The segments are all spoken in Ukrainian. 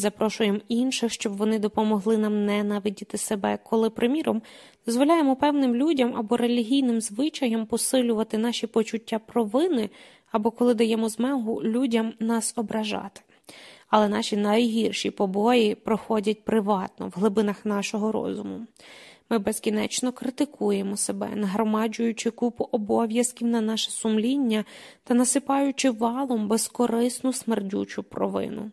Запрошуємо інших, щоб вони допомогли нам ненавидіти себе, коли, приміром, дозволяємо певним людям або релігійним звичаям посилювати наші почуття провини, або коли даємо змогу людям нас ображати. Але наші найгірші побої проходять приватно в глибинах нашого розуму. Ми безкінечно критикуємо себе, нагромаджуючи купу обов'язків на наше сумління та насипаючи валом безкорисну смердючу провину.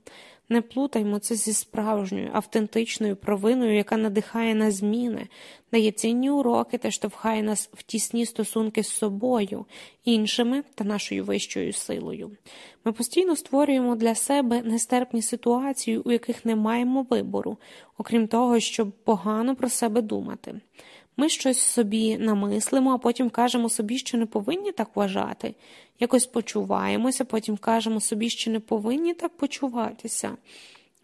Не плутаймо це зі справжньою, автентичною провиною, яка надихає на зміни, дає цінні уроки та штовхає нас в тісні стосунки з собою, іншими та нашою вищою силою. Ми постійно створюємо для себе нестерпні ситуації, у яких не маємо вибору, окрім того, щоб погано про себе думати. Ми щось собі намислимо, а потім кажемо собі, що не повинні так вважати. Якось почуваємося, потім кажемо собі, що не повинні так почуватися.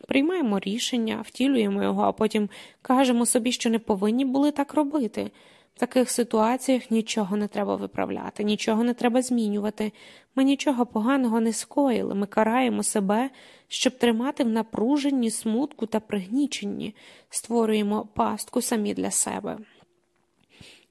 Приймаємо рішення, втілюємо його, а потім кажемо собі, що не повинні були так робити. В таких ситуаціях нічого не треба виправляти, нічого не треба змінювати. Ми нічого поганого не скоїли, ми караємо себе, щоб тримати в напруженні, смутку та пригніченні, створюємо пастку самі для себе.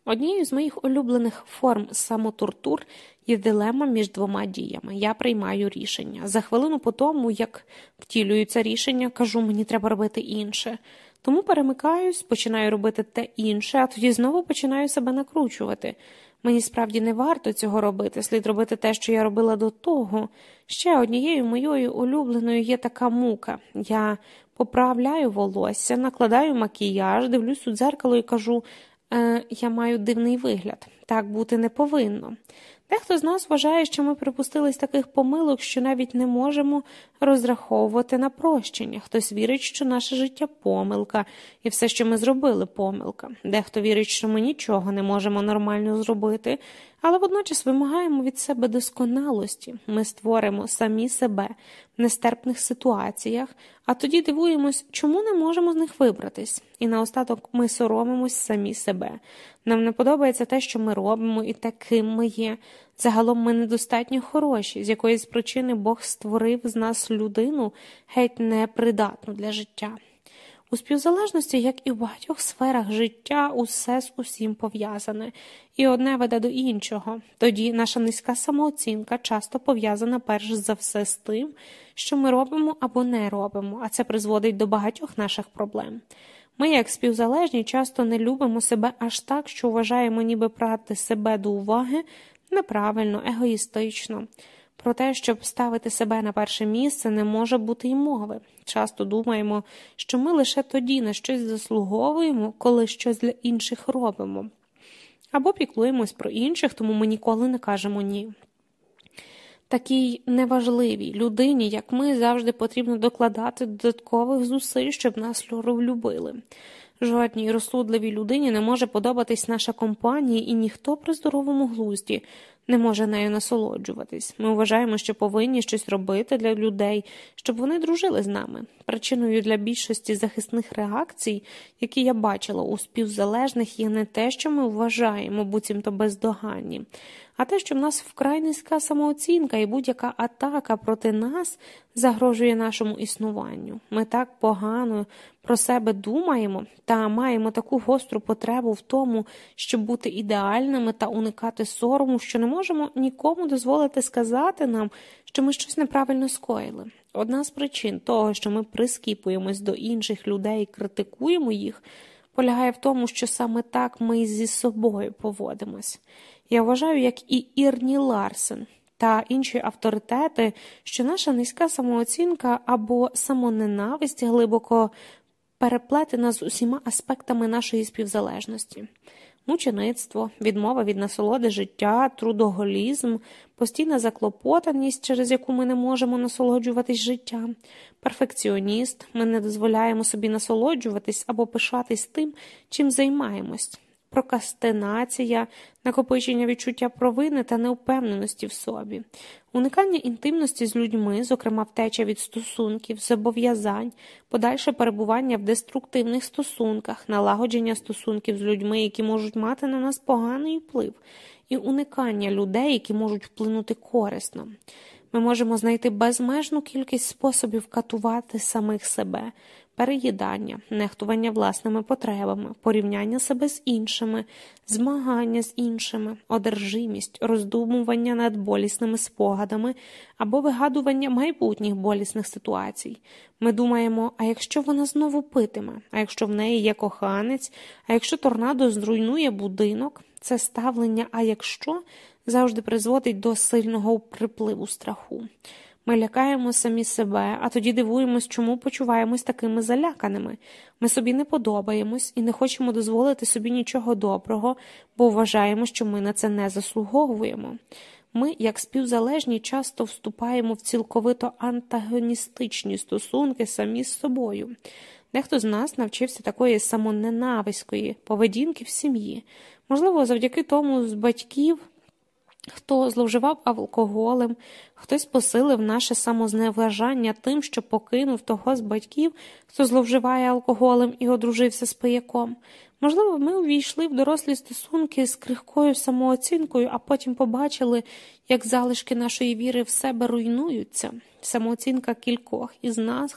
Однією з моїх улюблених форм самотортур є дилема між двома діями. Я приймаю рішення. За хвилину по тому, як втілюється рішення, кажу, мені треба робити інше. Тому перемикаюсь, починаю робити те інше, а тоді знову починаю себе накручувати. Мені справді не варто цього робити, слід робити те, що я робила до того. Ще однією моєю улюбленою є така мука. Я поправляю волосся, накладаю макіяж, дивлюсь у дзеркало і кажу е, я маю дивний вигляд. Так бути не повинно. Дехто з нас вважає, що ми припустились таких помилок, що навіть не можемо розраховувати на прощення. Хтось вірить, що наше життя помилка, і все, що ми зробили, помилка. Дехто вірить, що ми нічого не можемо нормально зробити, але водночас вимагаємо від себе досконалості. Ми створимо самі себе в нестерпних ситуаціях, а тоді дивуємось, чому не можемо з них вибратись. І наостаток ми соромимось самі себе. Нам не подобається те, що ми робимо, і таким ми є. Загалом ми недостатньо хороші, з якоїсь причини Бог створив з нас людину геть непридатну для життя. У співзалежності, як і в багатьох сферах життя, усе з усім пов'язане, і одне веде до іншого. Тоді наша низька самооцінка часто пов'язана перш за все з тим, що ми робимо або не робимо, а це призводить до багатьох наших проблем. Ми, як співзалежні, часто не любимо себе аж так, що вважаємо, ніби брати себе до уваги неправильно, егоїстично. Про те, щоб ставити себе на перше місце, не може бути й мови. Часто думаємо, що ми лише тоді на щось заслуговуємо, коли щось для інших робимо. Або піклуємось про інших, тому ми ніколи не кажемо ні. Такій неважливій людині, як ми, завжди потрібно докладати додаткових зусиль, щоб нас любили. Жодній розсудливій людині не може подобатись наша компанія, і ніхто при здоровому глузді не може нею насолоджуватись. Ми вважаємо, що повинні щось робити для людей, щоб вони дружили з нами. Причиною для більшості захисних реакцій, які я бачила у співзалежних, є не те, що ми вважаємо, буцімто бездоганні, а те, що в нас вкрай низька самооцінка і будь-яка атака проти нас загрожує нашому існуванню. Ми так погано про себе думаємо та маємо таку гостру потребу в тому, щоб бути ідеальними та уникати сорому, що не можемо нікому дозволити сказати нам, що ми щось неправильно скоїли. Одна з причин того, що ми прискіпуємось до інших людей і критикуємо їх, полягає в тому, що саме так ми зі собою поводимось. Я вважаю, як і Ірні Ларсен та інші авторитети, що наша низька самооцінка або самоненависть глибоко переплетена з усіма аспектами нашої співзалежності. Мучеництво, відмова від насолоди життя, трудоголізм, постійна заклопотаність, через яку ми не можемо насолоджуватись життям, перфекціоніст, ми не дозволяємо собі насолоджуватись або пишатись тим, чим займаємось, прокастинація, накопичення відчуття провини та неупевненості в собі, уникання інтимності з людьми, зокрема втеча від стосунків, зобов'язань, подальше перебування в деструктивних стосунках, налагодження стосунків з людьми, які можуть мати на нас поганий вплив, і уникання людей, які можуть вплинути корисно. Ми можемо знайти безмежну кількість способів катувати самих себе, переїдання, нехтування власними потребами, порівняння себе з іншими, змагання з іншими, одержимість, роздумування над болісними спогадами або вигадування майбутніх болісних ситуацій. Ми думаємо, а якщо вона знову питиме, а якщо в неї є коханець, а якщо торнадо зруйнує будинок, це ставлення, а якщо завжди призводить до сильного припливу страху. Ми лякаємо самі себе, а тоді дивуємось, чому почуваємось такими заляканими. Ми собі не подобаємось і не хочемо дозволити собі нічого доброго, бо вважаємо, що ми на це не заслуговуємо. Ми, як співзалежні, часто вступаємо в цілковито антагоністичні стосунки самі з собою. Дехто з нас навчився такої самоненависької поведінки в сім'ї. Можливо, завдяки тому з батьків Хто зловживав алкоголем, хтось посилив наше самозневажання тим, що покинув того з батьків, хто зловживає алкоголем і одружився з пияком. Можливо, ми увійшли в дорослі стосунки з крихкою самооцінкою, а потім побачили, як залишки нашої віри в себе руйнуються. Самооцінка кількох із нас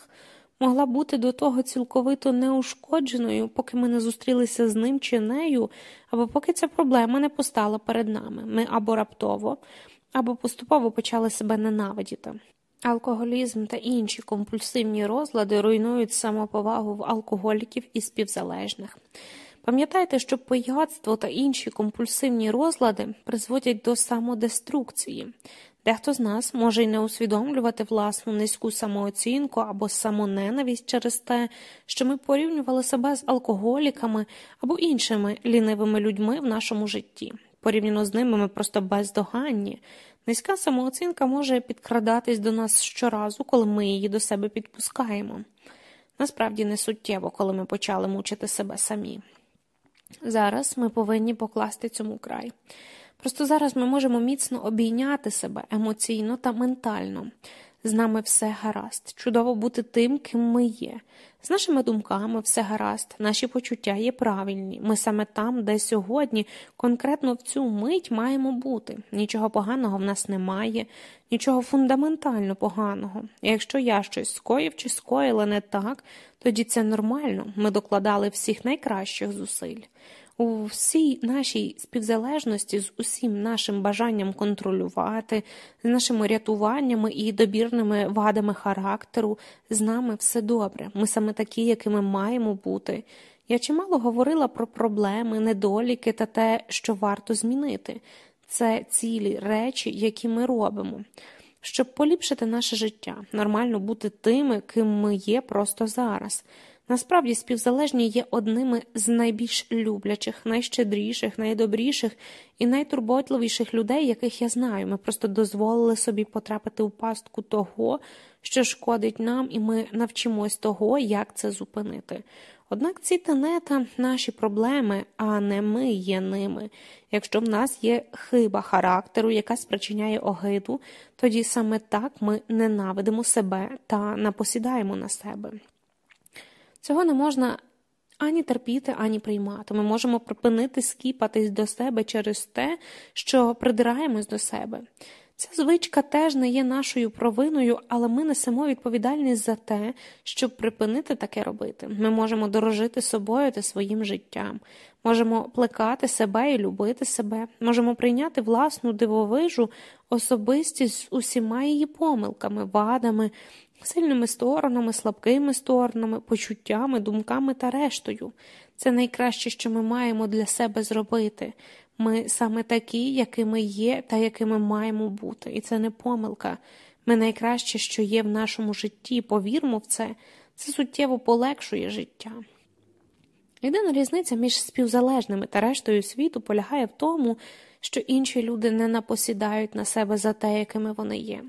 могла бути до того цілковито неушкодженою, поки ми не зустрілися з ним чи нею, або поки ця проблема не постала перед нами. Ми або раптово, або поступово почали себе ненавидіти. Алкоголізм та інші компульсивні розлади руйнують самоповагу в алкоголіків і співзалежних. Пам'ятайте, що пияцтво та інші компульсивні розлади призводять до самодеструкції. Дехто з нас може й не усвідомлювати власну низьку самооцінку або самоненавість через те, що ми порівнювали себе з алкоголіками або іншими лінивими людьми в нашому житті. Порівняно з ними ми просто бездоганні. Низька самооцінка може підкрадатись до нас щоразу, коли ми її до себе підпускаємо. Насправді не суттєво, коли ми почали мучити себе самі. Зараз ми повинні покласти цьому край. Просто зараз ми можемо міцно обійняти себе емоційно та ментально. З нами все гаразд, чудово бути тим, ким ми є. З нашими думками все гаразд, наші почуття є правильні. Ми саме там, де сьогодні, конкретно в цю мить маємо бути. Нічого поганого в нас немає, нічого фундаментально поганого. І якщо я щось скоїв чи скоїла не так, тоді це нормально. Ми докладали всіх найкращих зусиль. У всій нашій співзалежності з усім нашим бажанням контролювати, з нашими рятуваннями і добірними вадами характеру, з нами все добре. Ми саме такі, якими маємо бути. Я чимало говорила про проблеми, недоліки та те, що варто змінити. Це цілі речі, які ми робимо. Щоб поліпшити наше життя, нормально бути тими, ким ми є просто зараз. Насправді співзалежні є одними з найбільш люблячих, найщедріших, найдобріших і найтурботливіших людей, яких я знаю. Ми просто дозволили собі потрапити у пастку того, що шкодить нам, і ми навчимось того, як це зупинити. Однак ці тенета наші проблеми, а не ми є ними. Якщо в нас є хиба характеру, яка спричиняє огиду, тоді саме так ми ненавидимо себе та напосідаємо на себе. Цього не можна ані терпіти, ані приймати. Ми можемо припинити скіпатись до себе через те, що придираємось до себе. Ця звичка теж не є нашою провиною, але ми несемо відповідальність за те, щоб припинити таке робити. Ми можемо дорожити собою та своїм життям, можемо плекати себе і любити себе, можемо прийняти власну дивовижу особистість з усіма її помилками, вадами, сильними сторонами, слабкими сторонами, почуттями, думками та рештою. Це найкраще, що ми маємо для себе зробити. Ми саме такі, якими є та якими маємо бути, і це не помилка. Ми найкраще, що є в нашому житті, повірмо в це, це суттєво полегшує життя. Єдина різниця між співзалежними та рештою світу полягає в тому, що інші люди не напосідають на себе за те, якими вони є.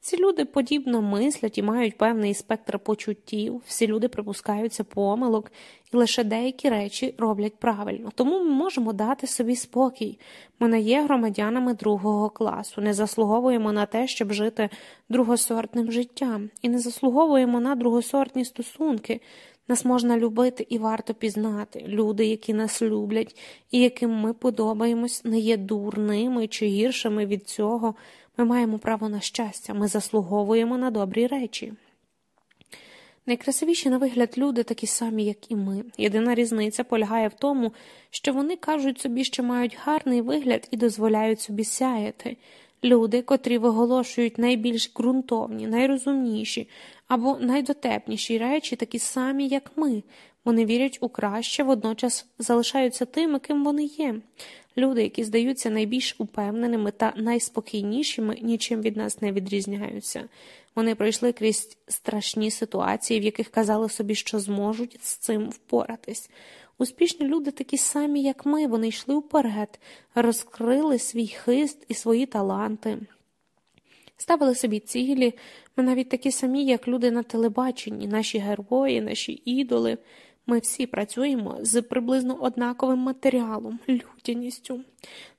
Ці люди подібно мислять і мають певний спектр почуттів, всі люди припускаються помилок, і лише деякі речі роблять правильно. Тому ми можемо дати собі спокій. Ми не є громадянами другого класу, не заслуговуємо на те, щоб жити другосортним життям, і не заслуговуємо на другосортні стосунки. Нас можна любити і варто пізнати. Люди, які нас люблять і яким ми подобаємось, не є дурними чи гіршими від цього. Ми маємо право на щастя, ми заслуговуємо на добрі речі. Найкрасивіші на вигляд люди такі самі, як і ми. Єдина різниця полягає в тому, що вони кажуть собі, що мають гарний вигляд і дозволяють собі сяяти. Люди, котрі виголошують найбільш ґрунтовні, найрозумніші або найдотепніші речі, такі самі, як ми. Вони вірять у краще, водночас залишаються тими, ким вони є. Люди, які здаються найбільш упевненими та найспокійнішими, нічим від нас не відрізняються. Вони пройшли крізь страшні ситуації, в яких казали собі, що зможуть з цим впоратись. Успішні люди такі самі, як ми, вони йшли вперед, розкрили свій хист і свої таланти, ставили собі цілі, ми навіть такі самі, як люди на телебаченні, наші герої, наші ідоли. Ми всі працюємо з приблизно однаковим матеріалом, людяністю.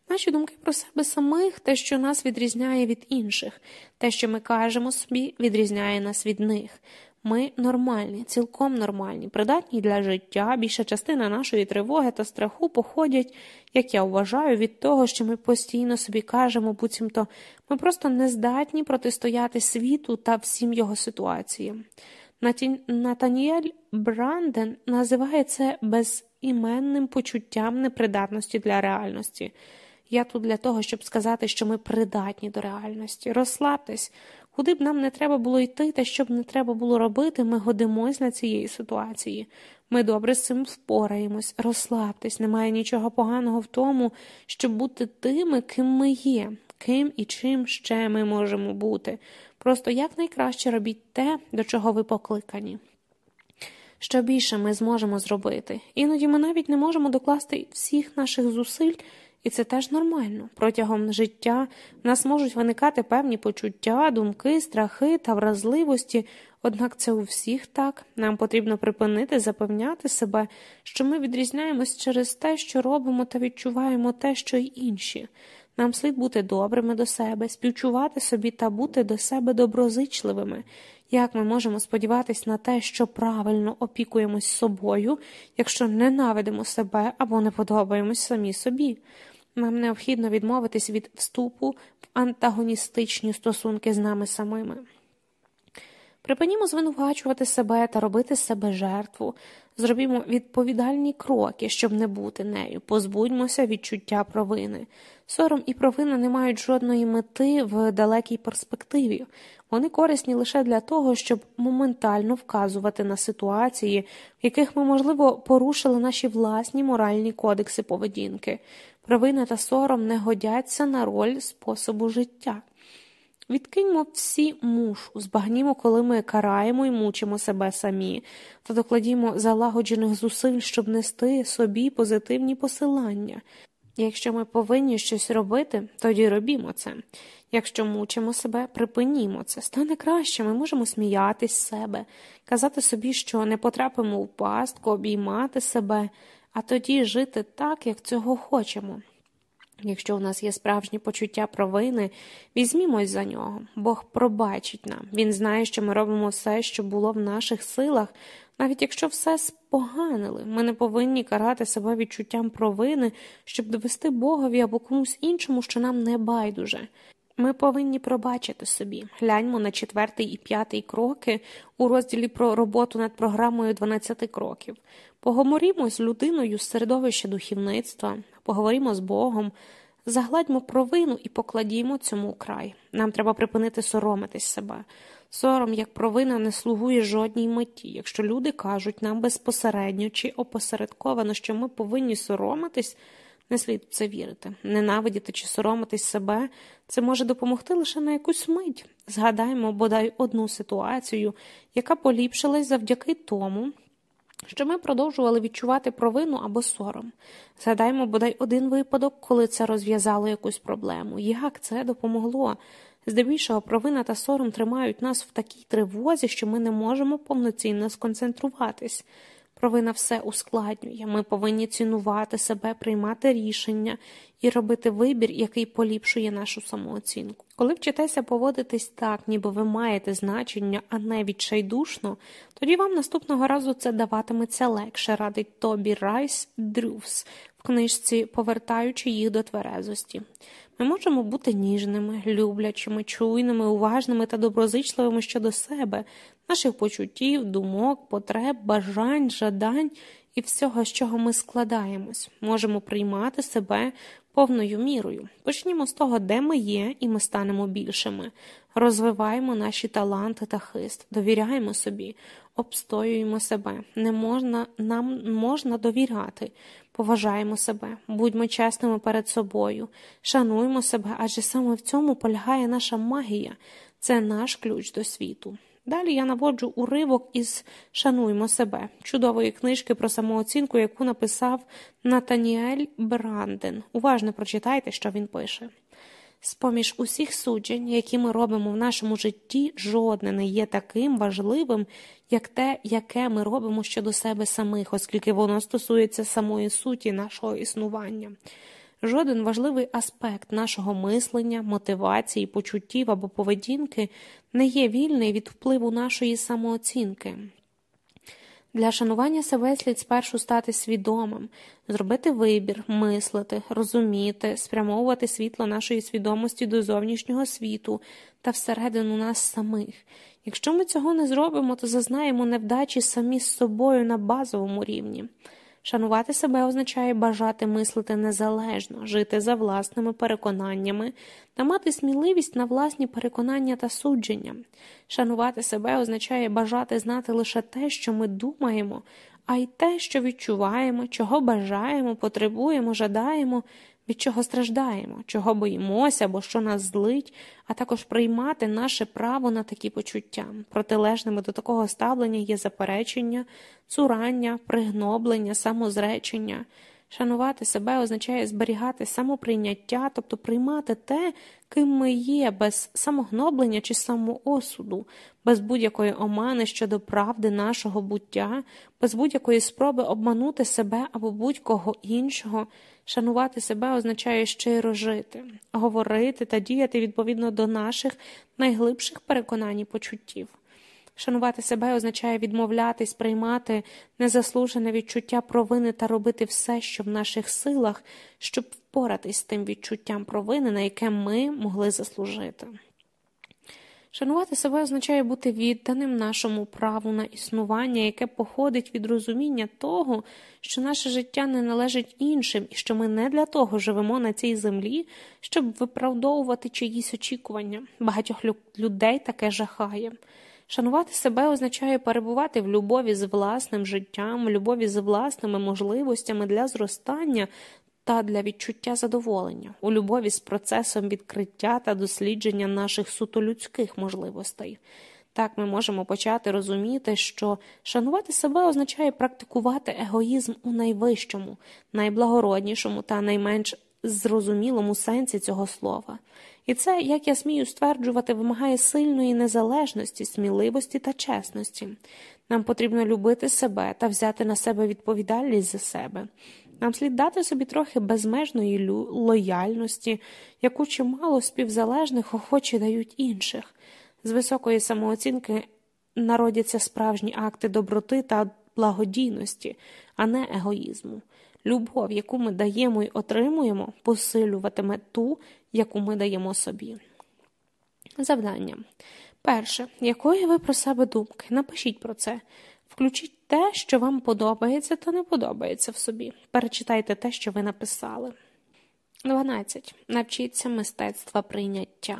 Наші думки про себе самих, те, що нас відрізняє від інших, те, що ми кажемо собі, відрізняє нас від них. Ми нормальні, цілком нормальні, придатні для життя. Більша частина нашої тривоги та страху походять, як я вважаю, від того, що ми постійно собі кажемо, буцімто ми просто не здатні протистояти світу та всім його ситуаціям. Натаніель Бранден називає це безіменним почуттям непридатності для реальності. Я тут для того, щоб сказати, що ми придатні до реальності. Розслабтесь, куди б нам не треба було йти, та що б не треба було робити, ми годимось на цієї ситуації. Ми добре з цим впораємось, розслабтесь, немає нічого поганого в тому, щоб бути тими, ким ми є, ким і чим ще ми можемо бути. Просто якнайкраще робіть те, до чого ви покликані. Що більше ми зможемо зробити. Іноді ми навіть не можемо докласти всіх наших зусиль, і це теж нормально. Протягом життя в нас можуть виникати певні почуття, думки, страхи та вразливості, однак це у всіх так. Нам потрібно припинити запевняти себе, що ми відрізняємось через те, що робимо та відчуваємо те, що й інші. Нам слід бути добрими до себе, співчувати собі та бути до себе доброзичливими. Як ми можемо сподіватись на те, що правильно опікуємось собою, якщо ненавидимо себе або не подобаємось самі собі? Нам необхідно відмовитись від вступу в антагоністичні стосунки з нами самими. Припинімо звинувачувати себе та робити себе жертву, зробімо відповідальні кроки, щоб не бути нею, позбудьмося відчуття провини. Сором і провина не мають жодної мети в далекій перспективі. Вони корисні лише для того, щоб моментально вказувати на ситуації, в яких ми, можливо, порушили наші власні моральні кодекси поведінки. Провина та сором не годяться на роль способу життя. Відкиньмо всі мушу, збагнімо, коли ми караємо і мучимо себе самі, та докладімо залагоджених зусиль, щоб нести собі позитивні посилання. Якщо ми повинні щось робити, тоді робімо це. Якщо мучимо себе, припинімо це. Стане краще, ми можемо сміятись з себе, казати собі, що не потрапимо в пастку, обіймати себе, а тоді жити так, як цього хочемо. Якщо у нас є справжнє почуття провини, візьмімось за нього. Бог пробачить нам. Він знає, що ми робимо все, що було в наших силах, навіть якщо все споганили, ми не повинні карати себе відчуттям провини, щоб довести Богові або комусь іншому, що нам не байдуже. Ми повинні пробачити собі. Гляньмо на четвертий і п'ятий кроки у розділі про роботу над програмою 12 кроків. Поговоримо з людиною з середовища духовництва, поговоримо з Богом, загладьмо провину і покладімо цьому край. Нам треба припинити соромитись себе. Сором, як провина, не слугує жодній меті. Якщо люди кажуть нам безпосередньо чи опосередковано, що ми повинні соромитись, не слід це вірити. Ненавидіти чи соромитись себе це може допомогти лише на якусь мить. Згадаймо бодай одну ситуацію, яка поліпшилась завдяки тому, що ми продовжували відчувати провину або сором. Згадаймо бодай один випадок, коли це розв'язало якусь проблему. Як це допомогло? Здебільшого провина та сором тримають нас в такій тривозі, що ми не можемо повноцінно сконцентруватись. Провина все ускладнює. Ми повинні цінувати себе, приймати рішення і робити вибір, який поліпшує нашу самооцінку. Коли вчитеся поводитись так, ніби ви маєте значення, а не відчайдушно, тоді вам наступного разу це даватиметься легше, радить Тобі Райс Дрювс в книжці, повертаючи їх до тверезості. Ми можемо бути ніжними, люблячими, чуйними, уважними та доброзичливими щодо себе, наших почуттів, думок, потреб, бажань, жадань і всього, з чого ми складаємось, можемо приймати себе повною мірою. Почнімо з того, де ми є, і ми станемо більшими. Розвиваємо наші таланти та хист, довіряємо собі, обстоюємо себе. Не можна, Нам можна довіряти, поважаємо себе, будьмо чесними перед собою, шануємо себе, адже саме в цьому полягає наша магія, це наш ключ до світу. Далі я наводжу уривок із Шануймо себе, чудової книжки про самооцінку, яку написав Натаніель Бранден. Уважно прочитайте, що він пише. З поміж усіх суджень, які ми робимо в нашому житті, жодне не є таким важливим, як те, яке ми робимо щодо себе самих, оскільки воно стосується самої суті нашого існування. Жоден важливий аспект нашого мислення, мотивації, почуттів або поведінки не є вільний від впливу нашої самооцінки. Для шанування себе слід спершу стати свідомим, зробити вибір, мислити, розуміти, спрямовувати світло нашої свідомості до зовнішнього світу та всередину нас самих. Якщо ми цього не зробимо, то зазнаємо невдачі самі з собою на базовому рівні. Шанувати себе означає бажати мислити незалежно, жити за власними переконаннями та мати сміливість на власні переконання та судження. Шанувати себе означає бажати знати лише те, що ми думаємо, а й те, що відчуваємо, чого бажаємо, потребуємо, жадаємо, від чого страждаємо, чого боїмося або що нас злить, а також приймати наше право на такі почуття. Протилежними до такого ставлення є заперечення, цурання, пригноблення, самозречення. Шанувати себе означає зберігати самоприйняття, тобто приймати те, ким ми є, без самогноблення чи самоосуду, без будь-якої омани щодо правди нашого буття, без будь-якої спроби обманути себе або будь-кого іншого. Шанувати себе означає щиро жити, говорити та діяти відповідно до наших найглибших переконань і почуттів. Шанувати себе означає відмовлятись, приймати незаслужене відчуття провини та робити все, що в наших силах, щоб впоратись з тим відчуттям провини, на яке ми могли заслужити. Шанувати себе означає бути відданим нашому праву на існування, яке походить від розуміння того, що наше життя не належить іншим і що ми не для того живемо на цій землі, щоб виправдовувати чиїсь очікування. Багатьох людей таке жахає. Шанувати себе означає перебувати в любові з власним життям, любові з власними можливостями для зростання та для відчуття задоволення, у любові з процесом відкриття та дослідження наших суто людських можливостей. Так ми можемо почати розуміти, що шанувати себе означає практикувати егоїзм у найвищому, найблагороднішому та найменш зрозумілому сенсі цього слова. І це, як я смію стверджувати, вимагає сильної незалежності, сміливості та чесності. Нам потрібно любити себе та взяти на себе відповідальність за себе. Нам слід дати собі трохи безмежної лояльності, яку чимало співзалежних охочі дають інших. З високої самооцінки народяться справжні акти доброти та благодійності, а не егоїзму. Любов, яку ми даємо і отримуємо, посилюватиме ту, яку ми даємо собі. Завдання. Перше, якої ви про себе думки? Напишіть про це. Включіть те, що вам подобається та не подобається в собі. Перечитайте те, що ви написали. 12. Навчіться мистецтва прийняття.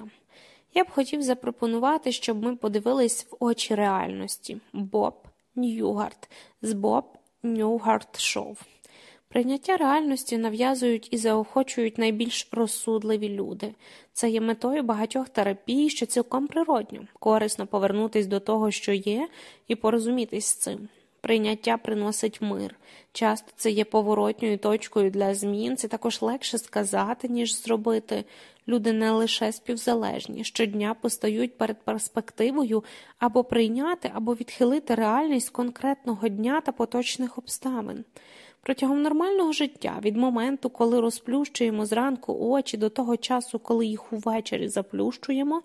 Я б хотів запропонувати, щоб ми подивились в очі реальності Боб Ньюгарт з Боб Ньюгарт Шоу. Прийняття реальності нав'язують і заохочують найбільш розсудливі люди. Це є метою багатьох терапій, що цілком природньо, корисно повернутись до того, що є, і порозумітись з цим. Прийняття приносить мир. Часто це є поворотньою точкою для змін, це також легше сказати, ніж зробити. Люди не лише співзалежні, щодня постають перед перспективою або прийняти, або відхилити реальність конкретного дня та поточних обставин. Протягом нормального життя, від моменту, коли розплющуємо зранку очі до того часу, коли їх увечері заплющуємо,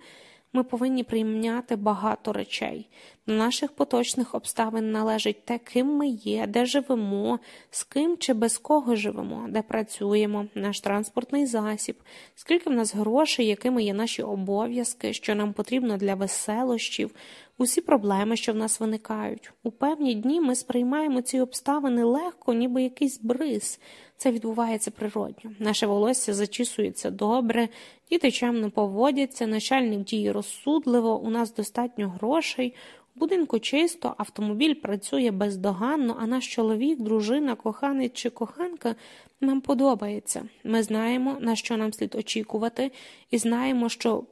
ми повинні прийняти багато речей. До наших поточних обставин належить те, ким ми є, де живемо, з ким чи без кого живемо, де працюємо, наш транспортний засіб, скільки в нас грошей, якими є наші обов'язки, що нам потрібно для веселощів, усі проблеми, що в нас виникають. У певні дні ми сприймаємо ці обставини легко, ніби якийсь бриз. Це відбувається природньо. Наше волосся зачісується добре, діти чемно поводяться, начальник діє розсудливо, у нас достатньо грошей. Будинку чисто, автомобіль працює бездоганно, а наш чоловік, дружина, коханець чи коханка нам подобається. Ми знаємо, на що нам слід очікувати, і знаємо, що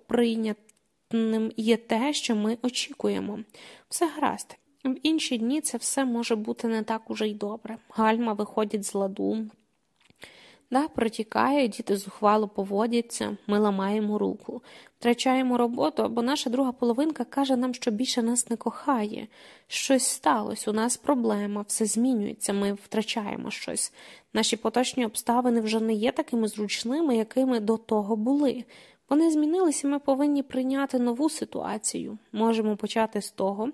прийнятним є те, що ми очікуємо. Все гаразд. В інші дні це все може бути не так уже й добре. Гальма виходить з ладу, Да, протікає, діти зухвало поводяться, ми ламаємо руку, втрачаємо роботу, бо наша друга половинка каже нам, що більше нас не кохає. Щось сталося, у нас проблема, все змінюється, ми втрачаємо щось. Наші поточні обставини вже не є такими зручними, якими до того були. Вони змінилися, ми повинні прийняти нову ситуацію. Можемо почати з того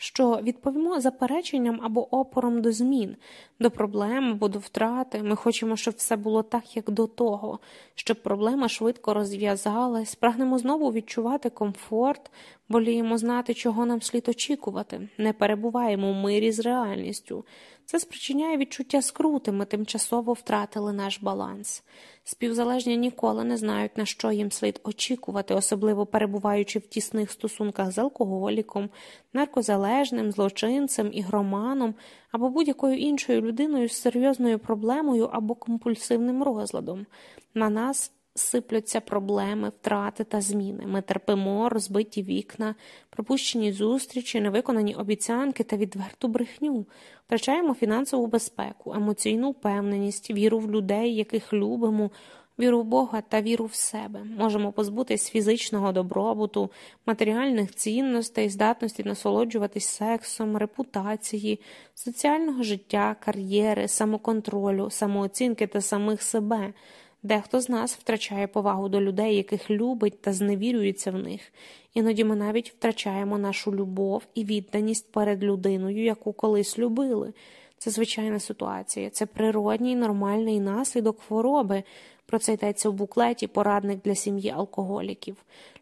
що відповімо запереченням або опором до змін, до проблем або до втрати. Ми хочемо, щоб все було так, як до того, щоб проблема швидко розв'язалась, прагнемо знову відчувати комфорт, воліємо знати, чого нам слід очікувати, не перебуваємо в мирі з реальністю. Це спричиняє відчуття скрути, ми тимчасово втратили наш баланс. Співзалежні ніколи не знають, на що їм слід очікувати, особливо перебуваючи в тісних стосунках з алкоголіком, наркозалежним, злочинцем, ігроманом або будь-якою іншою людиною з серйозною проблемою або компульсивним розладом. На нас сиплються проблеми, втрати та зміни. Ми терпимо розбиті вікна, пропущені зустрічі, невиконані обіцянки та відверту брехню, втрачаємо фінансову безпеку, емоційну впевненість, віру в людей, яких любимо. Віру в Бога та віру в себе можемо позбутись фізичного добробуту, матеріальних цінностей, здатності насолоджуватись сексом, репутації, соціального життя, кар'єри, самоконтролю, самооцінки та самих себе. Дехто з нас втрачає повагу до людей, яких любить та зневірюється в них, іноді ми навіть втрачаємо нашу любов і відданість перед людиною, яку колись любили. Це звичайна ситуація, це природній нормальний наслідок хвороби. Про це йдеться в буклеті порадник для сім'ї алкоголіків.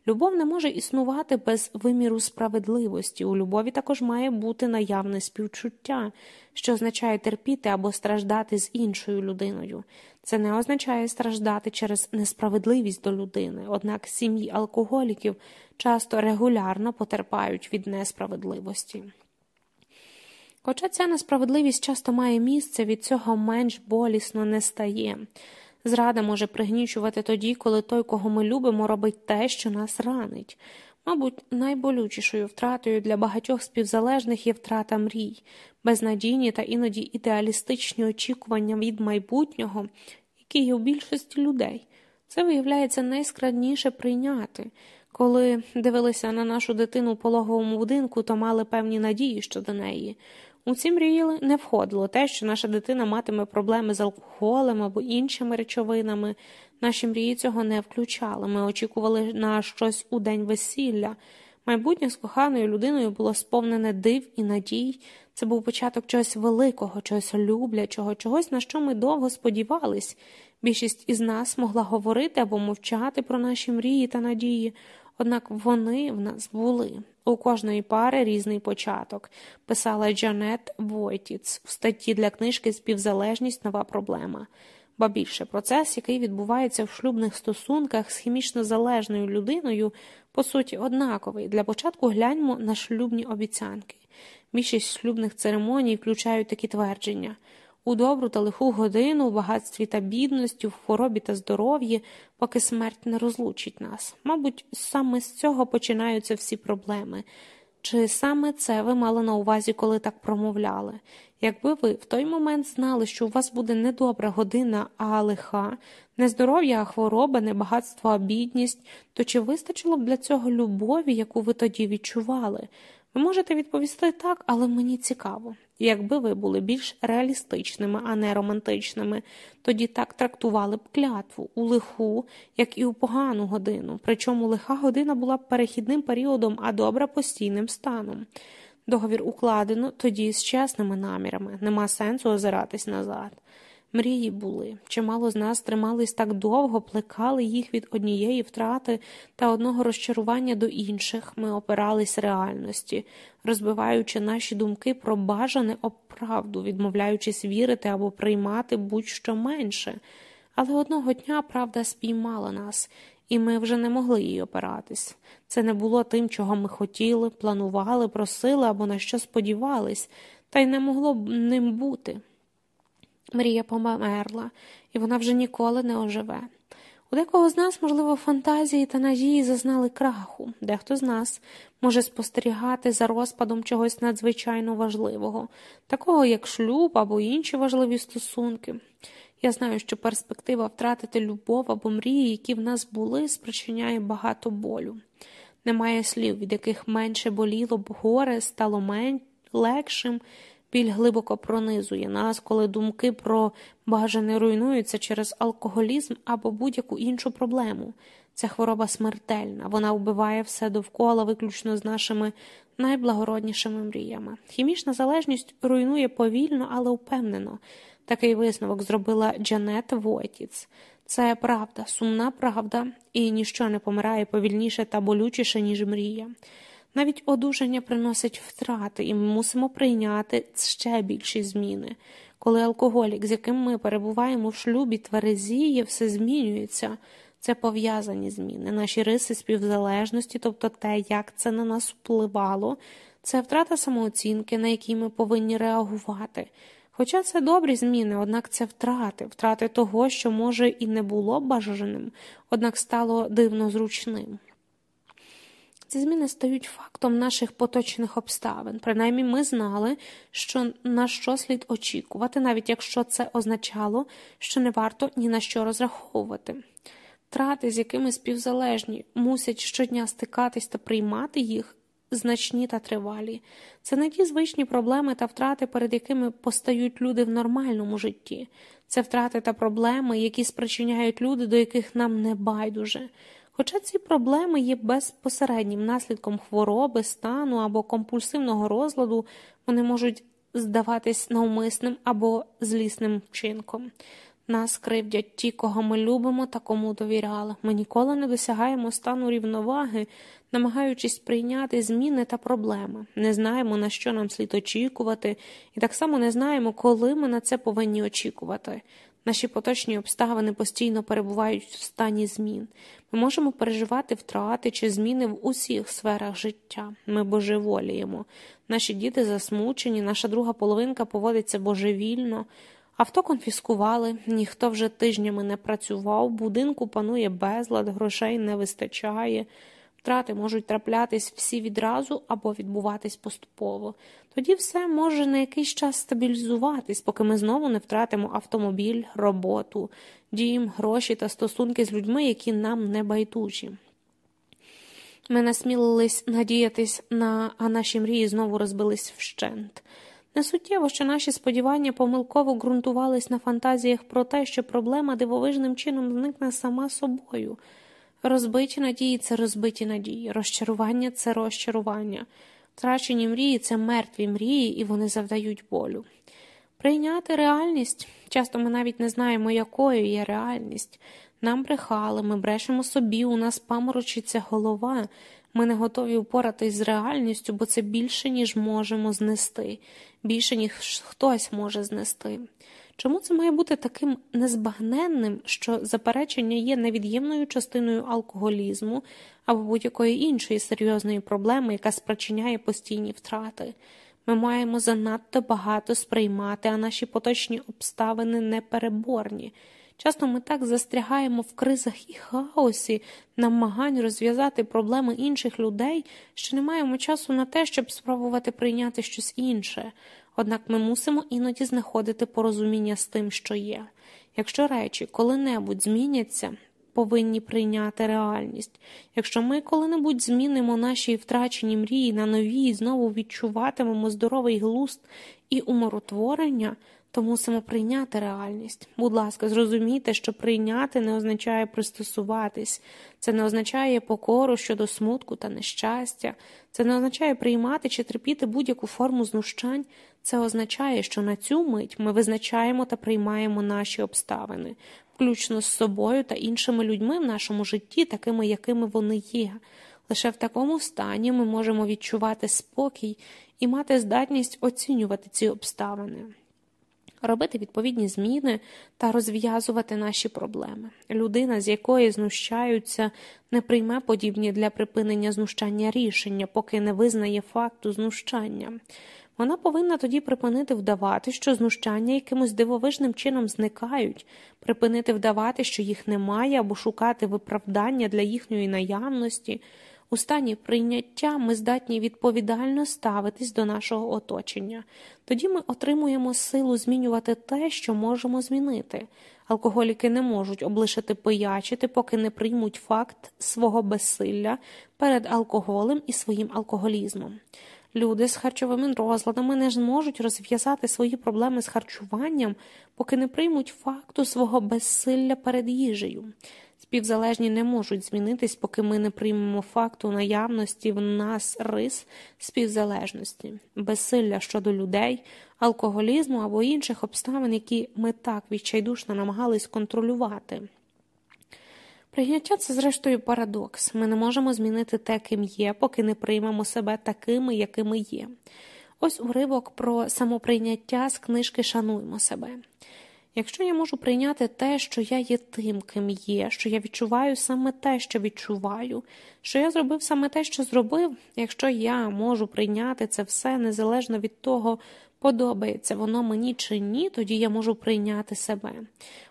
Любов не може існувати без виміру справедливості. У любові також має бути наявне співчуття, що означає терпіти або страждати з іншою людиною. Це не означає страждати через несправедливість до людини, однак сім'ї алкоголіків часто регулярно потерпають від несправедливості. Хоча ця несправедливість часто має місце, від цього менш болісно не стає. Зрада може пригнічувати тоді, коли той, кого ми любимо, робить те, що нас ранить. Мабуть, найболючішою втратою для багатьох співзалежних є втрата мрій, безнадійні та іноді ідеалістичні очікування від майбутнього, які є у більшості людей. Це виявляється найскладніше прийняти. Коли дивилися на нашу дитину у пологовому будинку, то мали певні надії щодо неї. У ці мрії не входило те, що наша дитина матиме проблеми з алкоголем або іншими речовинами. Наші мрії цього не включали. Ми очікували на щось у день весілля. Майбутнє з коханою людиною було сповнене див і надій. Це був початок чогось великого, чогось люблячого, чогось, на що ми довго сподівались. Більшість із нас могла говорити або мовчати про наші мрії та надії, однак вони в нас були. У кожної пари різний початок, писала Джанет Войтіц у статті для книжки Співзалежність нова проблема. Ба більше процес, який відбувається в шлюбних стосунках з хімічно залежною людиною, по суті, однаковий. Для початку гляньмо на шлюбні обіцянки. Більшість шлюбних церемоній включають такі твердження у добру та лиху годину, в багатстві та бідності, в хворобі та здоров'ї, поки смерть не розлучить нас. Мабуть, саме з цього починаються всі проблеми. Чи саме це ви мали на увазі, коли так промовляли? Якби ви в той момент знали, що у вас буде не добра година, а лиха, не здоров'я, а хвороба, не багатство, а бідність, то чи вистачило б для цього любові, яку ви тоді відчували? Ви можете відповісти так, але мені цікаво. Якби ви були більш реалістичними, а не романтичними, тоді так трактували б клятву у лиху, як і у погану годину. Причому лиха година була б перехідним періодом, а добра постійним станом. Договір укладено тоді з чесними намірами, нема сенсу озиратись назад. Мрії були. Чимало з нас тримались так довго, плекали їх від однієї втрати та одного розчарування до інших. Ми опирались реальності, розбиваючи наші думки про бажане оправду, відмовляючись вірити або приймати будь-що менше. Але одного дня правда спіймала нас, і ми вже не могли їй опиратись. Це не було тим, чого ми хотіли, планували, просили або на що сподівались, та й не могло б ним бути. Мрія померла, і вона вже ніколи не оживе. У декого з нас, можливо, фантазії та надії зазнали краху, дехто з нас може спостерігати за розпадом чогось надзвичайно важливого, такого як шлюб або інші важливі стосунки. Я знаю, що перспектива втратити любов або мрії, які в нас були, спричиняє багато болю. Немає слів, від яких менше боліло б горе, стало мен... легшим, біль глибоко пронизує нас, коли думки про бажане руйнуються через алкоголізм або будь-яку іншу проблему. Ця хвороба смертельна, вона вбиває все довкола, виключно з нашими найблагороднішими мріями. Хімічна залежність руйнує повільно, але впевнено. Такий висновок зробила Джанет Войтіц. Це правда, сумна правда, і ніщо не помирає повільніше та болючіше, ніж мрія. Навіть одужання приносить втрати, і ми мусимо прийняти ще більші зміни. Коли алкоголік, з яким ми перебуваємо в шлюбі, тверезіє, все змінюється. Це пов'язані зміни, наші риси співзалежності, тобто те, як це на нас впливало, це втрата самооцінки, на якій ми повинні реагувати. Хоча це добрі зміни, однак це втрати, втрати того, що, може, і не було бажаним, однак стало дивно зручним. Ці зміни стають фактом наших поточних обставин. Принаймні ми знали, що на що слід очікувати, навіть якщо це означало, що не варто ні на що розраховувати. Втрати, з якими співзалежні, мусять щодня стикатись та приймати їх, значні та тривалі. Це не ті звичні проблеми та втрати, перед якими постають люди в нормальному житті. Це втрати та проблеми, які спричиняють люди, до яких нам не байдуже. Хоча ці проблеми є безпосереднім наслідком хвороби, стану або компульсивного розладу, вони можуть здаватись навмисним або злісним вчинком. Нас кривдять ті, кого ми любимо та кому довіряли. Ми ніколи не досягаємо стану рівноваги, намагаючись прийняти зміни та проблеми. Не знаємо, на що нам слід очікувати, і так само не знаємо, коли ми на це повинні очікувати. Наші поточні обставини постійно перебувають в стані змін. Ми можемо переживати втрати чи зміни в усіх сферах життя. Ми божеволіємо. Наші діти засмучені, наша друга половинка поводиться божевільно. Авто конфіскували, ніхто вже тижнями не працював, будинку панує безлад, грошей не вистачає. Втрати можуть траплятись всі відразу або відбуватись поступово. Тоді все може на якийсь час стабілізуватись, поки ми знову не втратимо автомобіль, роботу, дім, гроші та стосунки з людьми, які нам не байдужі. Ми насмілились надіятись на, а наші мрії знову розбились вщент. Не суттєво, що наші сподівання помилково ґрунтувались на фантазіях про те, що проблема дивовижним чином зникне сама собою. Розбиті надії це розбиті надії, розчарування це розчарування, втрачені мрії це мертві мрії, і вони завдають болю. Прийняти реальність часто ми навіть не знаємо, якою є реальність. Нам брехали, ми брешемо собі, у нас паморочиться голова, ми не готові впоратись з реальністю, бо це більше, ніж можемо знести, більше, ніж хтось може знести. Чому це має бути таким незбагненним, що заперечення є невід'ємною частиною алкоголізму або будь-якої іншої серйозної проблеми, яка спричиняє постійні втрати? Ми маємо занадто багато сприймати, а наші поточні обставини непереборні. Часто ми так застрягаємо в кризах і хаосі, намагань розв'язати проблеми інших людей, що не маємо часу на те, щоб спробувати прийняти щось інше. Однак ми мусимо іноді знаходити порозуміння з тим, що є. Якщо речі коли-небудь зміняться, повинні прийняти реальність. Якщо ми коли-небудь змінимо наші втрачені мрії на нові і знову відчуватимемо здоровий глуст і умиротворення, то мусимо прийняти реальність. Будь ласка, зрозумійте, що прийняти не означає пристосуватись, це не означає покору щодо смутку та нещастя, це не означає приймати чи терпіти будь-яку форму знущань. Це означає, що на цю мить ми визначаємо та приймаємо наші обставини, включно з собою та іншими людьми в нашому житті, такими, якими вони є. Лише в такому стані ми можемо відчувати спокій і мати здатність оцінювати ці обставини робити відповідні зміни та розв'язувати наші проблеми. Людина, з якої знущаються, не прийме подібні для припинення знущання рішення, поки не визнає факту знущання. Вона повинна тоді припинити вдавати, що знущання якимось дивовижним чином зникають, припинити вдавати, що їх немає, або шукати виправдання для їхньої наявності. У стані прийняття ми здатні відповідально ставитись до нашого оточення, тоді ми отримуємо силу змінювати те, що можемо змінити. Алкоголіки не можуть облишити пиячити, поки не приймуть факт свого безсилля перед алкоголем і своїм алкоголізмом. Люди з харчовими розладами не зможуть розв'язати свої проблеми з харчуванням, поки не приймуть факту свого безсилля перед їжею. Співзалежні не можуть змінитись, поки ми не приймемо факту наявності в нас рис співзалежності, безсилля щодо людей, алкоголізму або інших обставин, які ми так відчайдушно намагались контролювати. Прийняття це, зрештою, парадокс. Ми не можемо змінити те, ким є, поки не приймемо себе такими, якими є. Ось уривок про самоприйняття з книжки Шануймо себе. Якщо я можу прийняти те, що я є тим, ким є, що я відчуваю саме те, що відчуваю, що я зробив саме те, що зробив, якщо я можу прийняти це все незалежно від того, подобається воно мені чи ні, тоді я можу прийняти себе,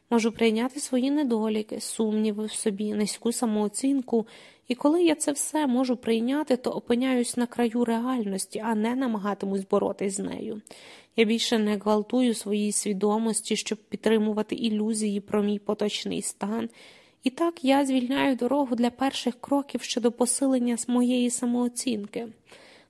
можу прийняти свої недоліки, сумніви в собі, низьку самооцінку, і коли я це все можу прийняти, то опиняюсь на краю реальності, а не намагатимусь боротись з нею. Я більше не гвалтую своїй свідомості, щоб підтримувати ілюзії про мій поточний стан. І так я звільняю дорогу для перших кроків щодо посилення моєї самооцінки.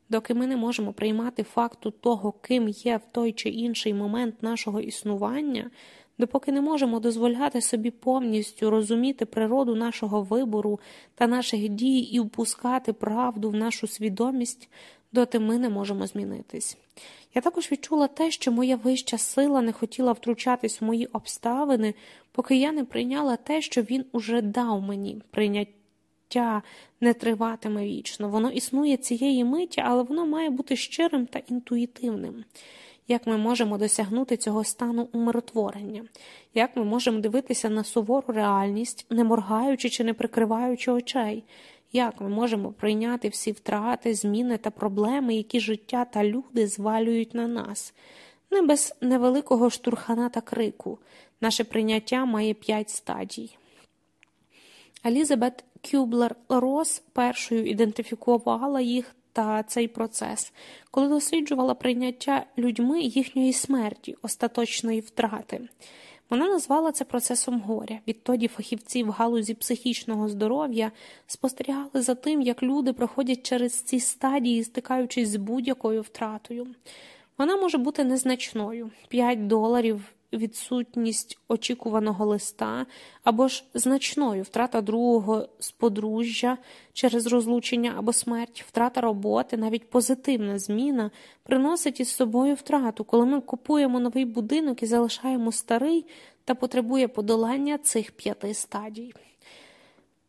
Доки ми не можемо приймати факту того, ким є в той чи інший момент нашого існування, допоки не можемо дозволяти собі повністю розуміти природу нашого вибору та наших дій і впускати правду в нашу свідомість, доти ми не можемо змінитись. Я також відчула те, що моя вища сила не хотіла втручатись в мої обставини, поки я не прийняла те, що він уже дав мені прийняття не триватиме вічно. Воно існує цієї миті, але воно має бути щирим та інтуїтивним. Як ми можемо досягнути цього стану умиротворення? Як ми можемо дивитися на сувору реальність, не моргаючи чи не прикриваючи очей? Як ми можемо прийняти всі втрати, зміни та проблеми, які життя та люди звалюють на нас? Не без невеликого штурхана та крику. Наше прийняття має п'ять стадій. Елізабет Кюблер Рос першою ідентифікувала їх та цей процес, коли досліджувала прийняття людьми їхньої смерті, остаточної втрати. Вона назвала це процесом горя. Відтоді фахівці в галузі психічного здоров'я спостерігали за тим, як люди проходять через ці стадії, стикаючись з будь-якою втратою. Вона може бути незначною 5 доларів відсутність очікуваного листа або ж значною втрата другого з подружжя через розлучення або смерть, втрата роботи, навіть позитивна зміна приносить із собою втрату, коли ми купуємо новий будинок і залишаємо старий та потребує подолання цих п'яти стадій.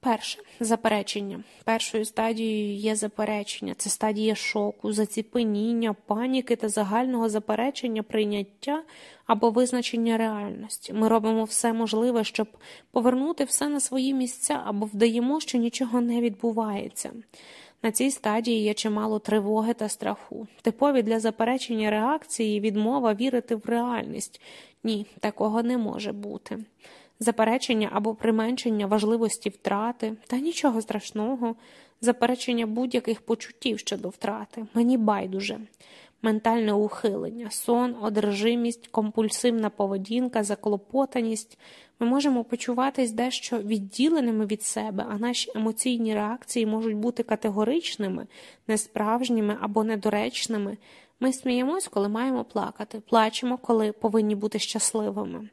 Перше заперечення. Першою стадією є заперечення, це стадія шоку, заціпеніння, паніки та загального заперечення прийняття або визначення реальності. Ми робимо все можливе, щоб повернути все на свої місця або вдаємо, що нічого не відбувається. На цій стадії є чимало тривоги та страху. Типові для заперечення реакції відмова вірити в реальність. Ні, такого не може бути заперечення або применшення важливості втрати, та нічого страшного, заперечення будь-яких почуттів щодо втрати, мені байдуже, ментальне ухилення, сон, одержимість, компульсивна поведінка, заклопотаність. Ми можемо почуватись дещо відділеними від себе, а наші емоційні реакції можуть бути категоричними, несправжніми або недоречними. Ми сміємось, коли маємо плакати, плачемо, коли повинні бути щасливими.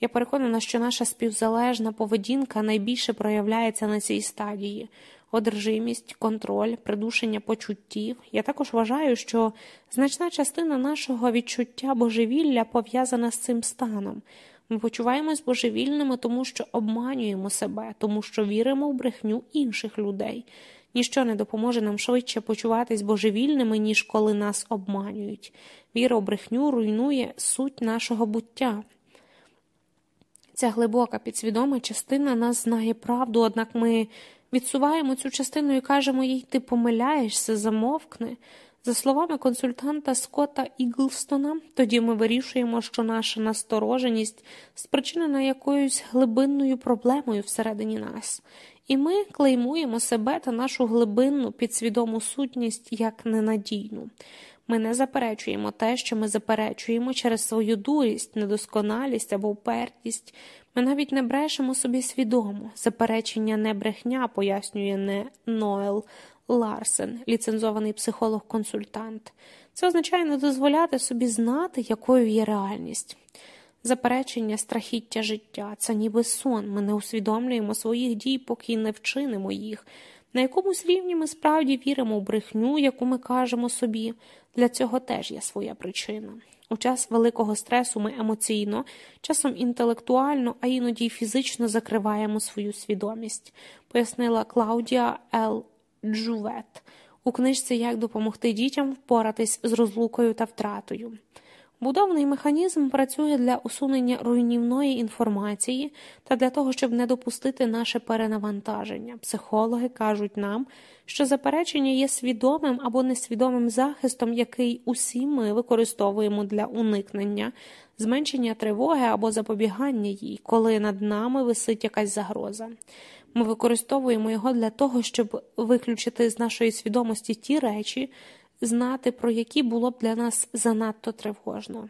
Я переконана, що наша співзалежна поведінка найбільше проявляється на цій стадії одержимість, контроль, придушення почуттів. Я також вважаю, що значна частина нашого відчуття божевілля пов'язана з цим станом. Ми почуваємось божевільними, тому що обманюємо себе, тому що віримо в брехню інших людей. Ніщо не допоможе нам швидше почуватись божевільними, ніж коли нас обманюють. Віра в брехню руйнує суть нашого буття. Ця глибока підсвідома частина нас знає правду, однак ми відсуваємо цю частину і кажемо їй, ти помиляєшся, замовкни. За словами консультанта Скотта Іглстона, тоді ми вирішуємо, що наша настороженість спричинена якоюсь глибинною проблемою всередині нас, і ми клеймуємо себе та нашу глибинну підсвідому сутність як ненадійну. Ми не заперечуємо те, що ми заперечуємо через свою дурість, недосконалість або впертість. Ми навіть не брешемо собі свідомо. Заперечення не брехня, пояснює не Ноел Ларсен, ліцензований психолог-консультант. Це означає не дозволяти собі знати, якою є реальність. Заперечення страхіття життя це ніби сон. Ми не усвідомлюємо своїх дій, поки не вчинимо їх. На якомусь рівні ми справді віримо в брехню, яку ми кажемо собі. Для цього теж є своя причина. У час великого стресу ми емоційно, часом інтелектуально, а іноді й фізично закриваємо свою свідомість, пояснила Клаудія Л. Джувет у книжці Як допомогти дітям впоратись з розлукою та втратою. Будовний механізм працює для усунення руйнівної інформації та для того, щоб не допустити наше перенавантаження. Психологи кажуть нам, що заперечення є свідомим або несвідомим захистом, який усі ми використовуємо для уникнення, зменшення тривоги або запобігання їй, коли над нами висить якась загроза. Ми використовуємо його для того, щоб виключити з нашої свідомості ті речі, знати, про які було б для нас занадто тривожно.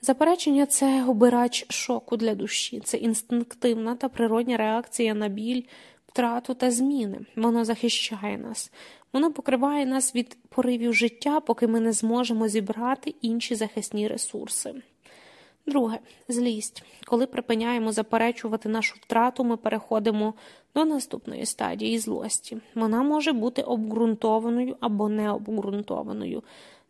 Заперечення це обирач шоку для душі, це інстинктивна та природня реакція на біль, втрату та зміни. Воно захищає нас, воно покриває нас від поривів життя, поки ми не зможемо зібрати інші захисні ресурси. Друге злість. Коли припиняємо заперечувати нашу втрату, ми переходимо до наступної стадії злості. Вона може бути обґрунтованою або необґрунтованою.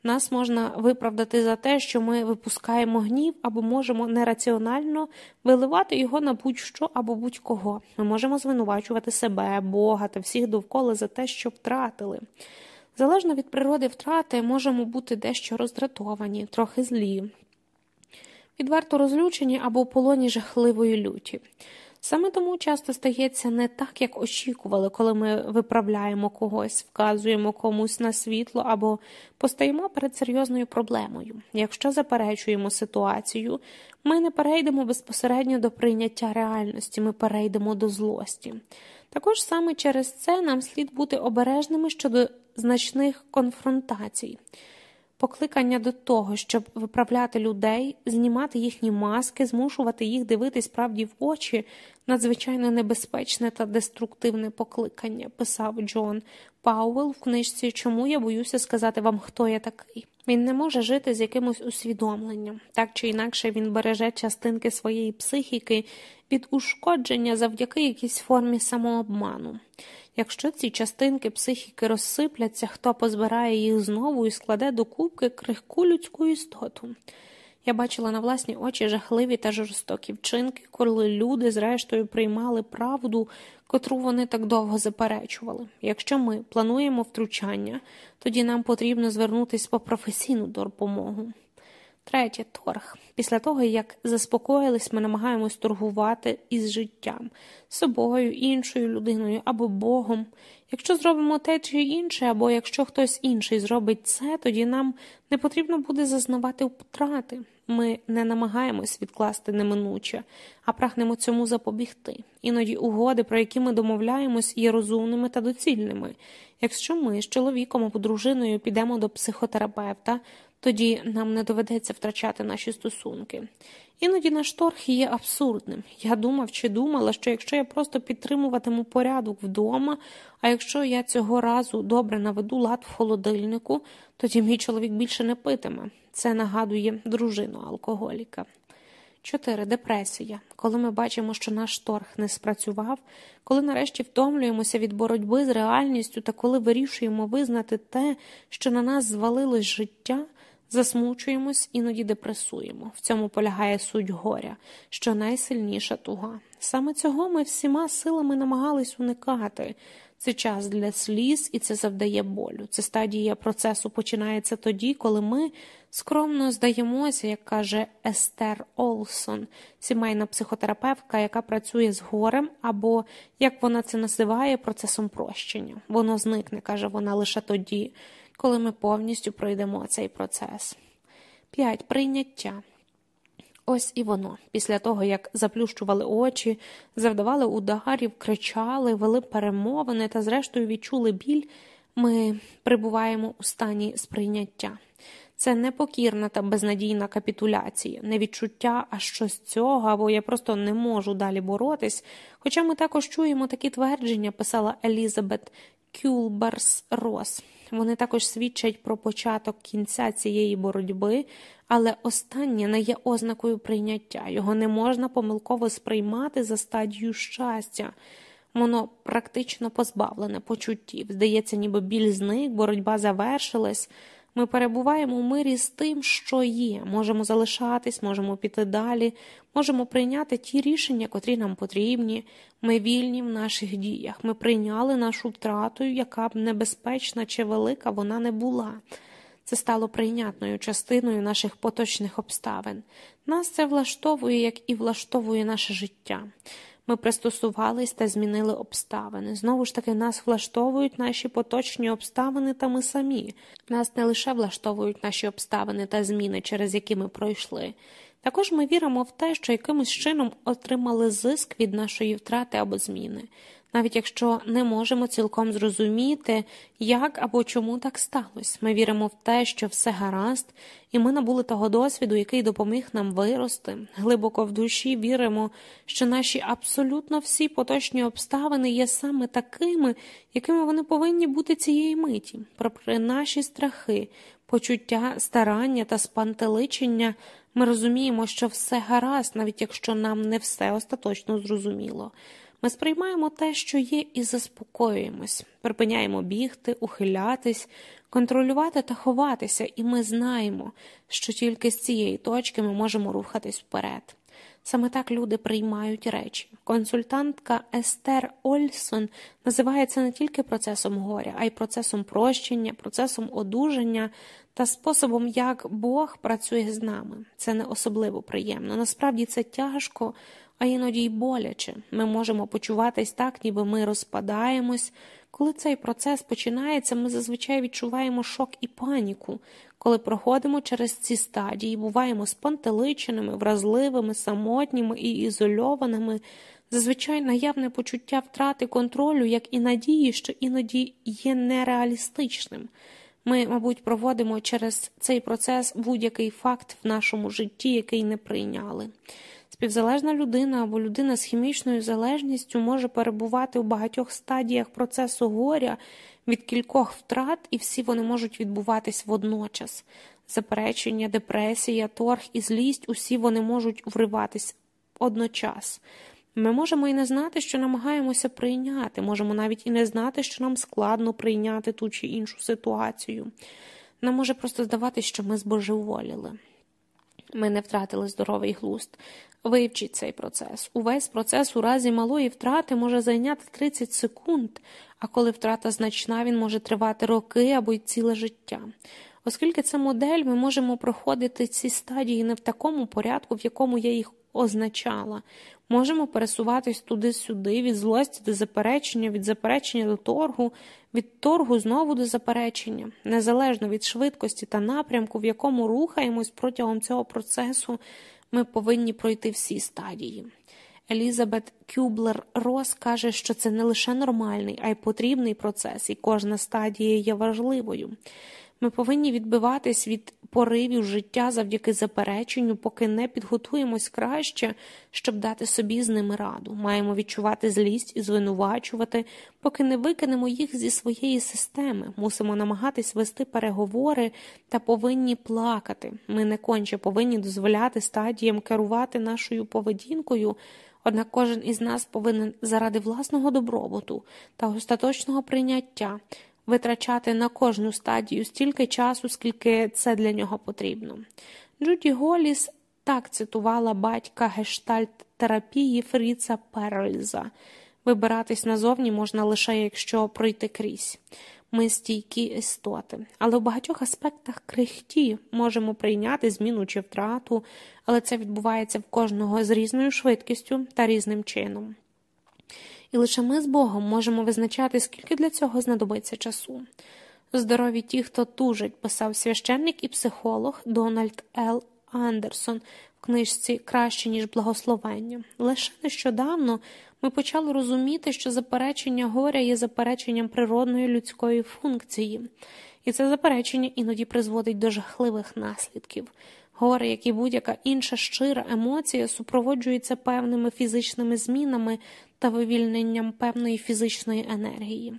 Нас можна виправдати за те, що ми випускаємо гнів або можемо нераціонально виливати його на будь-що або будь-кого. Ми можемо звинувачувати себе, Бога та всіх довкола за те, що втратили. Залежно від природи втрати, можемо бути дещо роздратовані, трохи злі, відверто розлючені або в полоні жахливої люті. Саме тому часто стається не так, як очікували, коли ми виправляємо когось, вказуємо комусь на світло або постаємо перед серйозною проблемою. Якщо заперечуємо ситуацію, ми не перейдемо безпосередньо до прийняття реальності, ми перейдемо до злості. Також саме через це нам слід бути обережними щодо значних конфронтацій покликання до того, щоб виправляти людей, знімати їхні маски, змушувати їх дивитись правді в очі, надзвичайно небезпечне та деструктивне покликання, писав Джон Пауэлл в книжці Чому я боюся сказати вам, хто я такий. Він не може жити з якимось усвідомленням, так чи інакше він береже частинки своєї психіки від ушкодження завдяки якійсь формі самообману. Якщо ці частинки психіки розсипляться, хто позбирає їх знову і складе до кубки крихку людську істоту. Я бачила на власні очі жахливі та жорстокі вчинки, коли люди, зрештою, приймали правду, котру вони так довго заперечували. Якщо ми плануємо втручання, тоді нам потрібно звернутися по професійну допомогу. Третє торг. Після того, як заспокоїлись, ми намагаємось торгувати із життям, собою, іншою людиною або Богом. Якщо зробимо те чи інше, або якщо хтось інший зробить це, тоді нам не потрібно буде зазнавати втрати. Ми не намагаємось відкласти неминуче, а прагнемо цьому запобігти. Іноді угоди, про які ми домовляємось, є розумними та доцільними. Якщо ми з чоловіком або дружиною підемо до психотерапевта, Тоді нам не доведеться втрачати наші стосунки. Іноді наш торг є абсурдним. Я думав чи думала, що якщо я просто підтримуватиму порядок вдома, а якщо я цього разу добре наведу лад в холодильнику, тоді мій чоловік більше не питиме. Це нагадує дружину алкоголіка. 4. Депресія. Коли ми бачимо, що наш торг не спрацював, коли нарешті втомлюємося від боротьби з реальністю та коли вирішуємо визнати те, що на нас звалилось життя, засмучуємось, іноді депресуємо. В цьому полягає суть горя, що найсильніша туга. Саме цього ми всіма силами намагались уникати. Це час для сліз і це завдає болю. Це стадія процесу починається тоді, коли ми скромно здаємося, як каже Естер Олсон, сімейна психотерапевтка, яка працює з горем, або як вона це називає процесом прощення. Воно зникне, каже вона лише тоді, коли ми повністю пройдемо цей процес. 5. Прийняття. Ось і воно. Після того, як заплющували очі, завдавали ударів, кричали, вели перемовини та, зрештою, відчули біль, ми прибуваємо у стані сприйняття. Це непокірна та безнадійна капітуляція, не відчуття, а щось цього, або я просто не можу далі боротись. Хоча ми також чуємо такі твердження, писала Елізабет Кюлберс Рос. Вони також свідчать про початок кінця цієї боротьби, але останнє не є ознакою прийняття. Його не можна помилково сприймати за стадію щастя. Воно практично позбавлене почуттів. Здається, ніби біль зник, боротьба завершилась. Ми перебуваємо у мирі з тим, що є. Можемо залишатись, можемо піти далі, можемо прийняти ті рішення, котрі нам потрібні. Ми вільні в наших діях. Ми прийняли нашу втрату, яка б небезпечна чи велика вона не була. Це стало прийнятною частиною наших поточних обставин. Нас це влаштовує, як і влаштовує наше життя. Ми пристосувались та змінили обставини. Знову ж таки, нас влаштовують наші поточні обставини та ми самі. Нас не лише влаштовують наші обставини та зміни, через які ми пройшли. Також ми віримо в те, що якимось чином отримали зиск від нашої втрати або зміни навіть якщо не можемо цілком зрозуміти, як або чому так сталося. Ми віримо в те, що все гаразд, і ми набули того досвіду, який допоміг нам вирости. Глибоко в душі віримо, що наші абсолютно всі поточні обставини є саме такими, якими вони повинні бути цієї миті, попри наші страхи, почуття, старання та спантеличення. Ми розуміємо, що все гаразд, навіть якщо нам не все остаточно зрозуміло. Ми сприймаємо те, що є, і заспокоюємось, припиняємо бігти, ухилятись, контролювати та ховатися, і ми знаємо, що тільки з цієї точки ми можемо рухатись вперед. Саме так люди приймають речі. Консультантка Естер Ольсон називає це не тільки процесом горя, а й процесом прощення, процесом одужання та способом, як Бог працює з нами. Це не особливо приємно. Насправді це тяжко, а іноді й боляче. Ми можемо почуватись так, ніби ми розпадаємось. Коли цей процес починається, ми зазвичай відчуваємо шок і паніку. Коли проходимо через ці стадії, буваємо спантеличеними, вразливими, самотніми і ізольованими. Зазвичай наявне почуття втрати контролю, як і надії, що іноді є нереалістичним. Ми, мабуть, проводимо через цей процес будь-який факт в нашому житті, який не прийняли. Співзалежна людина або людина з хімічною залежністю може перебувати у багатьох стадіях процесу горя від кількох втрат, і всі вони можуть відбуватись водночас. Заперечення, депресія, торг і злість усі вони можуть вриватись одночас. Ми можемо і не знати, що намагаємося прийняти, можемо навіть і не знати, що нам складно прийняти ту чи іншу ситуацію. Нам може просто здаватися, що ми збожеволіли. Ми не втратили здоровий глузд. Вивчіть цей процес. Увесь процес у разі малої втрати може зайняти 30 секунд, а коли втрата значна, він може тривати роки або й ціле життя. Оскільки це модель, ми можемо проходити ці стадії не в такому порядку, в якому я їх означала. Можемо пересуватись туди-сюди, від злості до заперечення, від заперечення до торгу, від торгу знову до заперечення, незалежно від швидкості та напрямку, в якому рухаємось протягом цього процесу, ми повинні пройти всі стадії. Елізабет Кюблер Рос каже, що це не лише нормальний, а й потрібний процес, і кожна стадія є важливою. Ми повинні відбиватись від поривів життя завдяки запереченню, поки не підготуємось краще, щоб дати собі з ними раду. Маємо відчувати злість і звинувачувати, поки не викинемо їх зі своєї системи. Мусимо намагатись вести переговори та повинні плакати. Ми не конче повинні дозволяти стадіям керувати нашою поведінкою. Однак кожен із нас повинен заради власного добробуту та остаточного прийняття витрачати на кожну стадію стільки часу, скільки це для нього потрібно. Джуді Голіс так цитувала батька гештальт терапії Фріца Перльза вибиратись назовні можна лише якщо пройти крізь. Ми стійкі істоти, але в багатьох аспектах крихті можемо прийняти зміну чи втрату, але це відбувається в кожного з різною швидкістю та різним чином і лише ми з Богом можемо визначати, скільки для цього знадобиться часу. Здорові ті, хто тужить, писав священник і психолог Дональд Л. Андерсон в книжці Краще, ніж благословення. Лише нещодавно ми почали розуміти, що заперечення горя є запереченням природної людської функції, і це заперечення іноді призводить до жахливих наслідків. Горе, як і будь-яка інша щира емоція, супроводжується певними фізичними змінами та вивільненням певної фізичної енергії.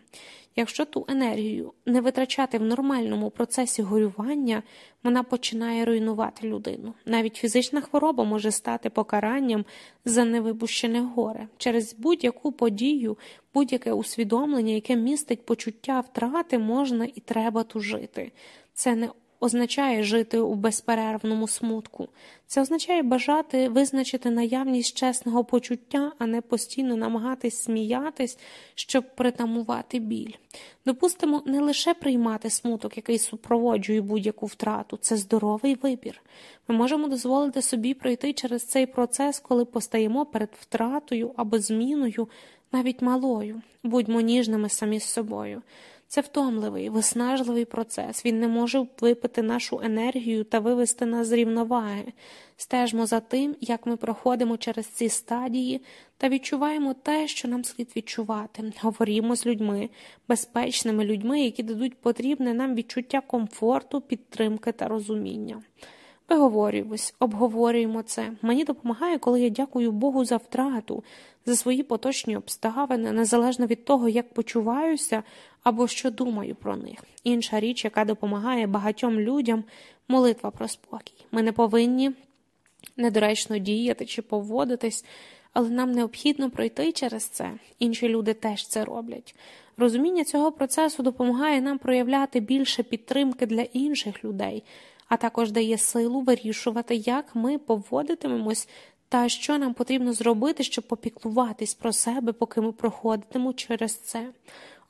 Якщо ту енергію не витрачати в нормальному процесі горювання, вона починає руйнувати людину. Навіть фізична хвороба може стати покаранням за невибущене горе через будь-яку подію, будь-яке усвідомлення, яке містить почуття втрати, можна і треба тужити. Це не означає жити у безперервному смутку. Це означає бажати визначити наявність чесного почуття, а не постійно намагатись сміятись, щоб притамувати біль. Допустимо, не лише приймати смуток, який супроводжує будь-яку втрату, це здоровий вибір. Ми можемо дозволити собі пройти через цей процес, коли постаємо перед втратою або зміною, навіть малою. Будьмо ніжними самі з собою. Це втомливий, виснажливий процес. Він не може випити нашу енергію та вивести нас з рівноваги. Стежмо за тим, як ми проходимо через ці стадії та відчуваємо те, що нам слід відчувати. Говорімо з людьми, безпечними людьми, які дадуть потрібне нам відчуття комфорту, підтримки та розуміння. Виговорюємось, обговорюємо це. Мені допомагає, коли я дякую Богу за втрату, за свої поточні обставини, незалежно від того, як почуваюся або що думаю про них. Інша річ, яка допомагає багатьом людям, молитва про спокій. Ми не повинні недоречно діяти чи поводитись, але нам необхідно пройти через це. Інші люди теж це роблять. Розуміння цього процесу допомагає нам проявляти більше підтримки для інших людей, а також дає силу вирішувати, як ми поводитимемось та що нам потрібно зробити, щоб попіклуватись про себе, поки ми проходитимемо через це.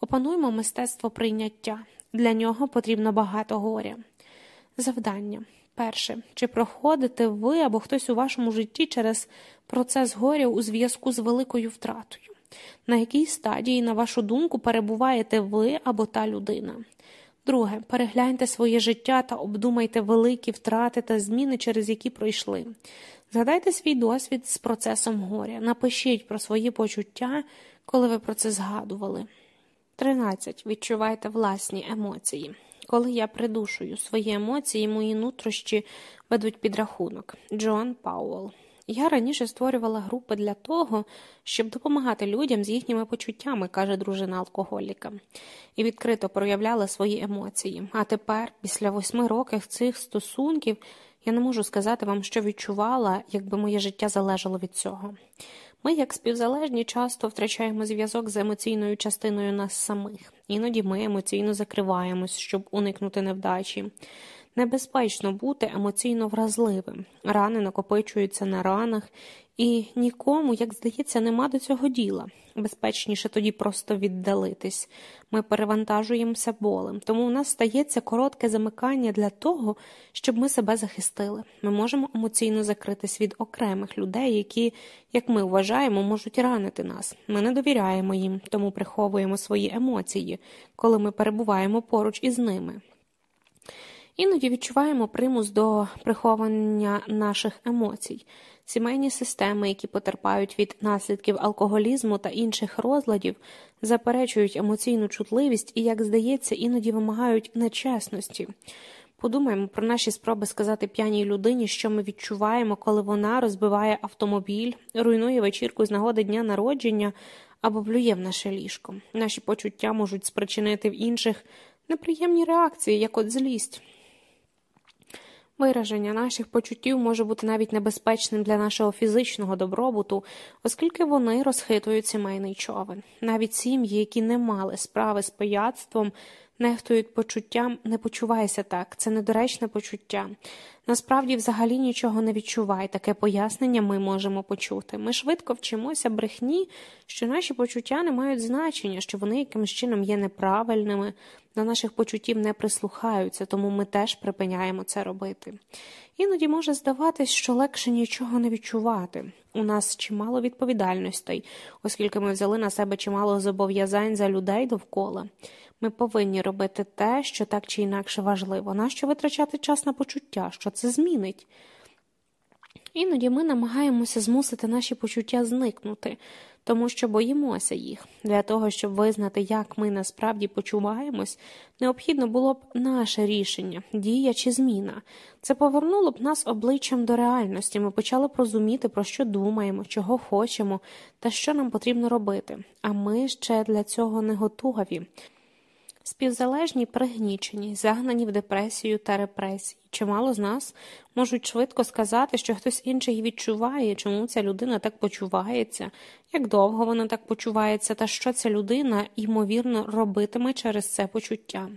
Опануємо мистецтво прийняття. Для нього потрібно багато горя. Завдання. Перше. Чи проходите ви або хтось у вашому житті через процес горя у зв'язку з великою втратою? На якій стадії, на вашу думку, перебуваєте ви або та людина? Друге, перегляньте своє життя та обдумайте великі втрати та зміни, через які пройшли. Згадайте свій досвід з процесом горя, напишіть про свої почуття, коли ви про це згадували. 13. Відчувайте власні емоції. Коли я придушую свої емоції, мої нутрощі ведуть підрахунок. Джон Пауэлл. Я раніше створювала групи для того, щоб допомагати людям з їхніми почуттями, каже дружина алкоголіка, і відкрито проявляла свої емоції. А тепер, після восьми років цих стосунків, я не можу сказати вам, що відчувала, якби моє життя залежало від цього. Ми, як співзалежні, часто втрачаємо зв'язок з емоційною частиною нас самих, іноді ми емоційно закриваємось, щоб уникнути невдачі. Небезпечно бути емоційно вразливим, рани накопичуються на ранах, і нікому, як здається, нема до цього діла. Безпечніше тоді просто віддалитись. Ми перевантажуємося болем, тому у нас стається коротке замикання для того, щоб ми себе захистили. Ми можемо емоційно закритись від окремих людей, які, як ми вважаємо, можуть ранити нас. Ми не довіряємо їм, тому приховуємо свої емоції, коли ми перебуваємо поруч із ними. Іноді відчуваємо примус до приховання наших емоцій, сімейні системи, які потерпають від наслідків алкоголізму та інших розладів, заперечують емоційну чутливість і, як здається, іноді вимагають нечесності. Подумаємо про наші спроби сказати п'яній людині, що ми відчуваємо, коли вона розбиває автомобіль, руйнує вечірку з нагоди дня народження або плює в наше ліжко. Наші почуття можуть спричинити в інших неприємні реакції, як от злість. Вираження наших почуттів може бути навіть небезпечним для нашого фізичного добробуту, оскільки вони розхитують сімейний човен. Навіть сім'ї, які не мали справи з пияцтвом, нехтують почуттям, не почувайся так, це недоречне почуття. Насправді, взагалі нічого не відчувай, таке пояснення ми можемо почути. Ми швидко вчимося брехні, що наші почуття не мають значення, що вони якимось чином є неправильними, до наших почуттів не прислухаються, тому ми теж припиняємо це робити. Іноді може здаватись, що легше нічого не відчувати. У нас чимало відповідальностей, оскільки ми взяли на себе чимало зобов'язань за людей довкола. Ми повинні робити те, що так чи інакше важливо. Нащо витрачати час на почуття, що це змінить? Іноді ми намагаємося змусити наші почуття зникнути, тому що боїмося їх. Для того, щоб визнати, як ми насправді почуваємось, необхідно було б наше рішення, дія чи зміна. Це повернуло б нас обличчям до реальності. Ми почали б розуміти, про що думаємо, чого хочемо та що нам потрібно робити. А ми ще для цього не готові співзалежні, пригнічені, загнані в депресію та репресії. Чимало з нас можуть швидко сказати, що хтось інший відчуває, чому ця людина так почувається, як довго вона так почувається, та що ця людина, ймовірно, робитиме через це почуття.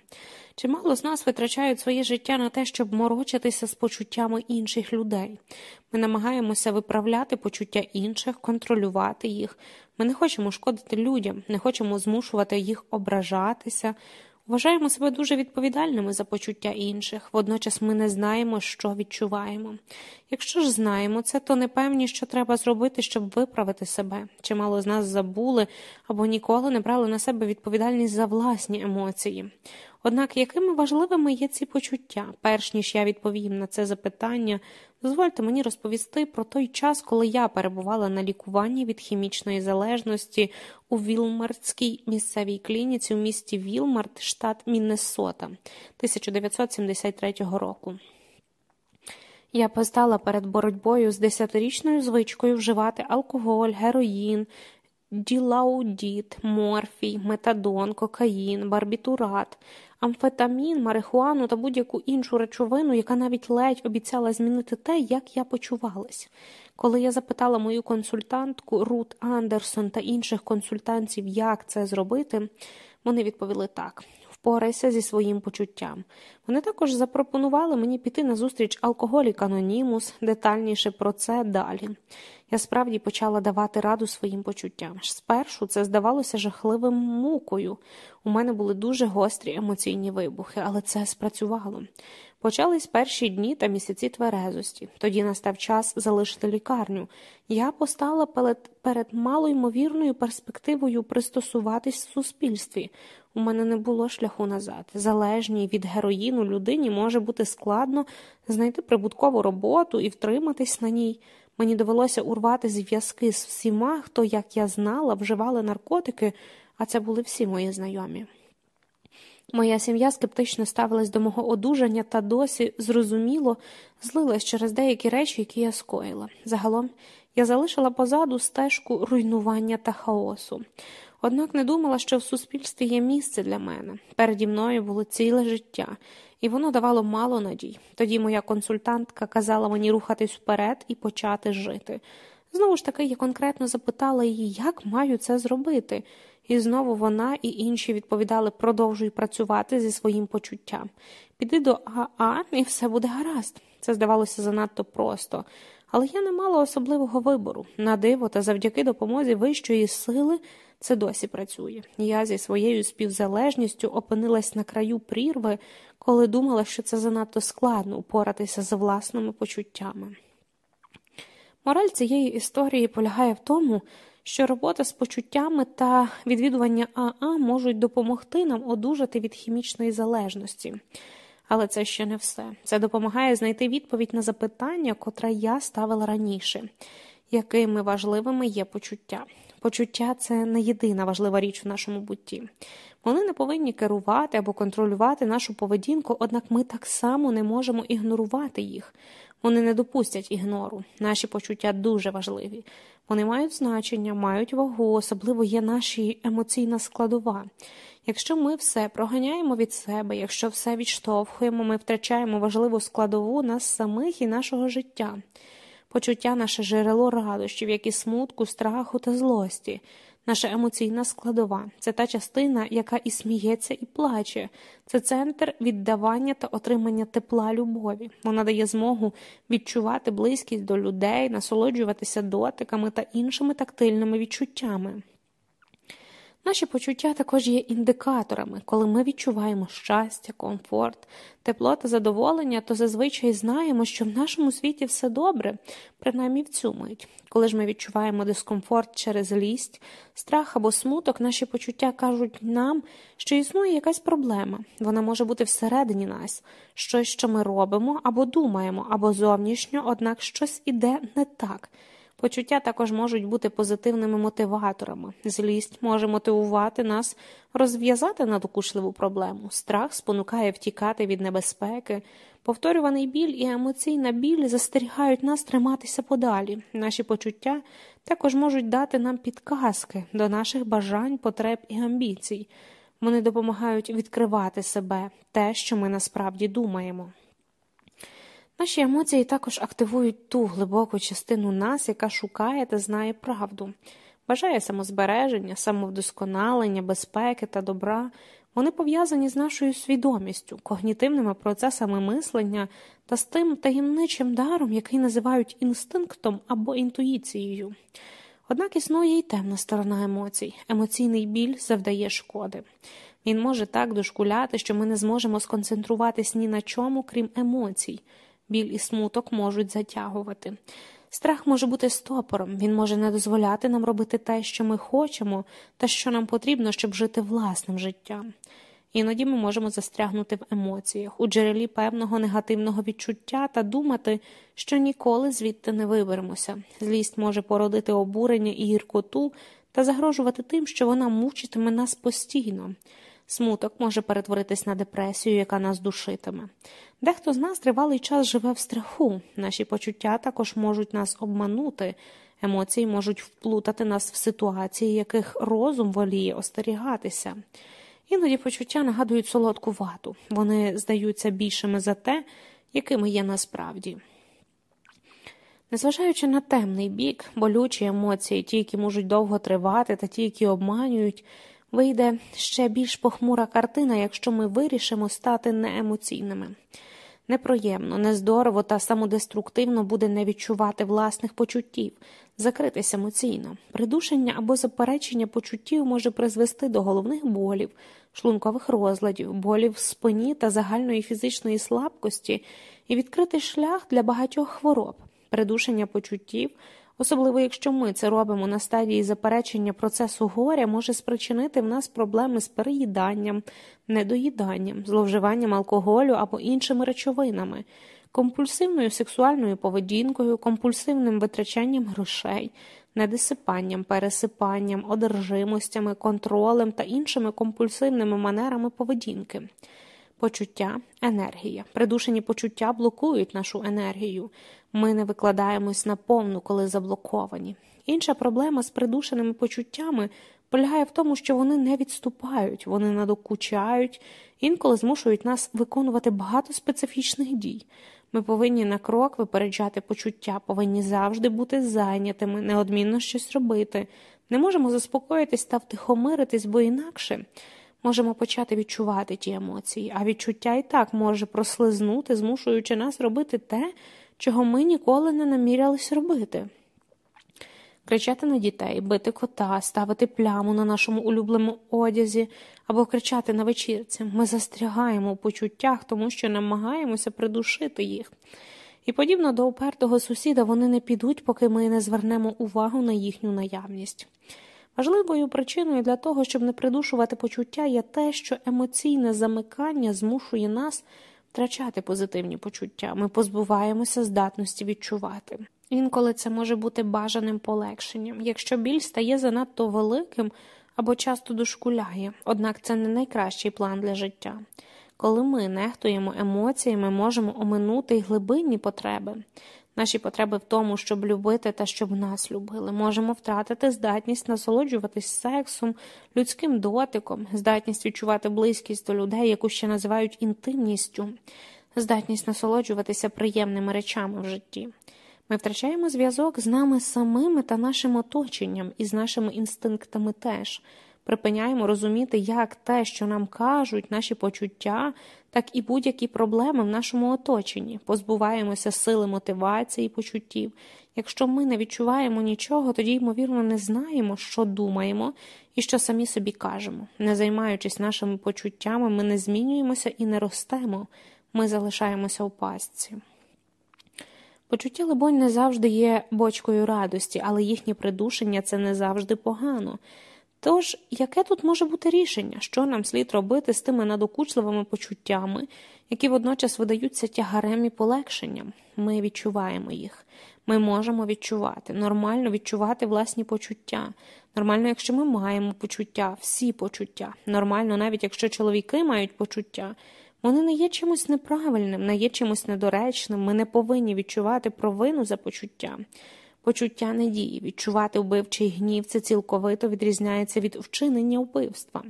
Чимало з нас витрачають своє життя на те, щоб морочитися з почуттями інших людей. Ми намагаємося виправляти почуття інших, контролювати їх. Ми не хочемо шкодити людям, не хочемо змушувати їх ображатися. Вважаємо себе дуже відповідальними за почуття інших, водночас ми не знаємо, що відчуваємо. Якщо ж знаємо це, то не певні, що треба зробити, щоб виправити себе. Чимало з нас забули або ніколи не брали на себе відповідальність за власні емоції. Однак якими важливими є ці почуття, перш ніж я відповім на це запитання, дозвольте мені розповісти про той час, коли я перебувала на лікуванні від хімічної залежності у Вілмартській місцевій клініці у місті Вілмарт, штат Міннесота 1973 року. Я постала перед боротьбою з десятирічною звичкою вживати алкоголь, героїн, ділаудіт, морфій, метадон, кокаїн, барбітурат, амфетамін, марихуану та будь-яку іншу речовину, яка навіть ледь обіцяла змінити те, як я почувалась. Коли я запитала мою консультантку Рут Андерсон та інших консультантів, як це зробити, вони відповіли так. Впорайся зі своїм почуттям. Вони також запропонували мені піти на зустріч алкоголік Анонімус, детальніше про це далі. Я справді почала давати раду своїм почуттям. Спершу це здавалося жахливим мукою. У мене були дуже гострі емоційні вибухи, але це спрацювало. Почались перші дні та місяці тверезості. Тоді настав час залишити лікарню. Я постала перед, перед малоймовірною перспективою пристосуватись в суспільстві. У мене не було шляху назад. Залежній від героїну людині може бути складно знайти прибуткову роботу і втриматись на ній. Мені довелося урвати зв'язки з всіма, хто, як я знала, вживали наркотики, а це були всі мої знайомі. Моя сім'я скептично ставилась до мого одужання та досі, зрозуміло, злилась через деякі речі, які я скоїла. Загалом я залишила позаду стежку руйнування та хаосу. Однак не думала, що в суспільстві є місце для мене. Переді мною було ціле життя, і воно давало мало надій. Тоді моя консультантка казала мені рухатись вперед і почати жити. Знову ж таки, я конкретно запитала її, як маю це зробити, і знову вона і інші відповідали продовжуй працювати зі своїм почуттям. Піди до Аа, і все буде гаразд. Це здавалося занадто просто. Але я не мала особливого вибору. На диво та завдяки допомозі вищої сили це досі працює. Я зі своєю співзалежністю опинилась на краю прірви, коли думала, що це занадто складно упоратися з власними почуттями. Мораль цієї історії полягає в тому, що робота з почуттями та відвідування Аа можуть допомогти нам одужати від хімічної залежності. Але це ще не все. Це допомагає знайти відповідь на запитання, котре я ставила раніше, якими важливими є почуття. Почуття це не єдина важлива річ в нашому бутті. Вони не повинні керувати або контролювати нашу поведінку, однак ми так само не можемо ігнорувати їх. Вони не допустять ігнору. Наші почуття дуже важливі. Вони мають значення, мають вагу, особливо є наші емоційна складова. Якщо ми все проганяємо від себе, якщо все відштовхуємо, ми втрачаємо важливу складову нас самих і нашого життя. Почуття наше джерело радощів, як і смутку, страху та злості наша емоційна складова. Це та частина, яка і сміється, і плаче. Це центр віддавання та отримання тепла любові. Вона дає змогу відчувати близькість до людей, насолоджуватися дотиками та іншими тактильними відчуттями. Наші почуття також є індикаторами, коли ми відчуваємо щастя, комфорт, тепло та задоволення, то зазвичай знаємо, що в нашому світі все добре, принаймні в цю мить. Коли ж ми відчуваємо дискомфорт через лість, страх або смуток, наші почуття кажуть нам, що існує якась проблема. Вона може бути всередині нас, щось, що ми робимо або думаємо, або зовнішньо, однак щось іде не так. Почуття також можуть бути позитивними мотиваторами. Злість може мотивувати нас розв'язати надокучливу проблему. Страх спонукає втікати від небезпеки. Повторюваний біль і емоційна біль застерігають нас триматися подалі. Наші почуття також можуть дати нам підказки до наших бажань, потреб і амбіцій. Вони допомагають відкривати себе, те, що ми насправді думаємо. Наші емоції також активують ту глибоку частину нас, яка шукає та знає правду, бажає самозбереження, самовдосконалення, безпеки та добра. Вони пов'язані з нашою свідомістю, когнітивними процесами мислення та з тим таємничим даром, який називають інстинктом або інтуїцією. Однак існує й темна сторона емоцій. Емоційний біль завдає шкоди. Він може так дошкуляти, що ми не зможемо сконцентруватись ні на чому, крім емоцій. Біль і смуток можуть затягувати. Страх може бути стопором, він може не дозволяти нам робити те, що ми хочемо, та що нам потрібно, щоб жити власним життям. Іноді ми можемо застрягнути в емоціях, у джерелі певного негативного відчуття та думати, що ніколи звідти не виберемося. Злість може породити обурення і гіркоту та загрожувати тим, що вона мучитиме нас постійно. Смуток може перетворитись на депресію, яка нас душитиме. Дехто з нас тривалий час живе в страху, наші почуття також можуть нас обманути, емоції можуть вплутати нас в ситуації, яких розум воліє остерігатися. Іноді почуття нагадують солодку вату, вони здаються більшими за те, якими є насправді. Незважаючи на темний бік, болючі емоції, ті, які можуть довго тривати, та ті, які обманюють, Вийде ще більш похмура картина, якщо ми вирішимо стати неемоційними. Неприємно, нездорово та самодеструктивно буде не відчувати власних почуттів, закритись емоційно. Придушення або заперечення почуттів може призвести до головних болів, шлункових розладів, болів в спині та загальної фізичної слабкості і відкрити шлях для багатьох хвороб. Придушення почуттів особливо якщо ми це робимо на стадії заперечення процесу горя, може спричинити в нас проблеми з переїданням, недоїданням, зловживанням алкоголю або іншими речовинами, компульсивною сексуальною поведінкою, компульсивним витрачанням грошей, недосипанням, пересипанням, одержимостями, контролем та іншими компульсивними манерами поведінки. Почуття, енергія. Придушені почуття блокують нашу енергію. Ми не викладаємось наповну, коли заблоковані. Інша проблема з придушеними почуттями полягає в тому, що вони не відступають, вони надокучають, інколи змушують нас виконувати багато специфічних дій. Ми повинні на крок випереджати почуття, повинні завжди бути зайнятими, неодмінно щось робити. Не можемо заспокоїтись та втихомиритись, бо інакше можемо почати відчувати ті емоції, а відчуття і так може прослизнути, змушуючи нас робити те, чого ми ніколи не намірялись робити. Кричати на дітей, бити кота, ставити пляму на нашому улюбленому одязі або кричати на вечірці. Ми застрягаємо у почуттях, тому що намагаємося придушити їх. І подібно до упертого сусіда вони не підуть, поки ми не звернемо увагу на їхню наявність. Важливою причиною для того, щоб не придушувати почуття, є те, що емоційне замикання змушує нас втрачати позитивні почуття, ми позбуваємося здатності відчувати. Інколи це може бути бажаним полегшенням, якщо біль стає занадто великим або часто дошкуляє, однак це не найкращий план для життя. Коли ми нехтуємо емоціями, можемо оминути й глибинні потреби. Наші потреби в тому, щоб любити та щоб нас любили. Можемо втратити здатність насолоджуватись сексом, людським дотиком, здатність відчувати близькість до людей, яку ще називають інтимністю, здатність насолоджуватися приємними речами в житті. Ми втрачаємо зв'язок з нами самими та нашим оточенням і з нашими інстинктами теж. Припиняємо розуміти, як те, що нам кажуть, наші почуття, так і будь-які проблеми в нашому оточенні, позбуваємося сили мотивації, почуттів. Якщо ми не відчуваємо нічого, тоді, ймовірно, не знаємо, що думаємо і що самі собі кажемо. Не займаючись нашими почуттями, ми не змінюємося і не ростемо, ми залишаємося у пастці. Почуття, либонь, не завжди є бочкою радості, але їхнє придушення це не завжди погано. Тож, яке тут може бути рішення, що нам слід робити з тими надокучливими почуттями, які водночас видаються тягарем і полегшенням? Ми відчуваємо їх. Ми можемо відчувати, нормально відчувати власні почуття. Нормально, якщо ми маємо почуття, всі почуття. Нормально, навіть якщо чоловіки мають почуття. Вони не є чимось неправильним, не є чимось недоречним. Ми не повинні відчувати провину за почуття. Почуття недії, відчувати вбивчий гнів це цілковито відрізняється від вчинення вбивства.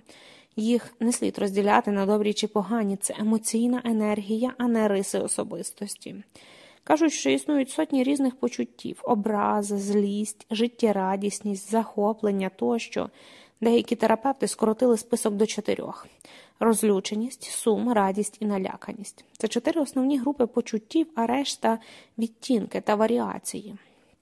Їх не слід розділяти на добрі чи погані, це емоційна енергія, а не риси особистості. Кажуть, що існують сотні різних почуттів образа, злість, життєрадісність, захоплення тощо. Деякі терапевти скоротили список до чотирьох розлюченість, сум, радість і наляканість. Це чотири основні групи почуттів, а решта відтінки та варіації.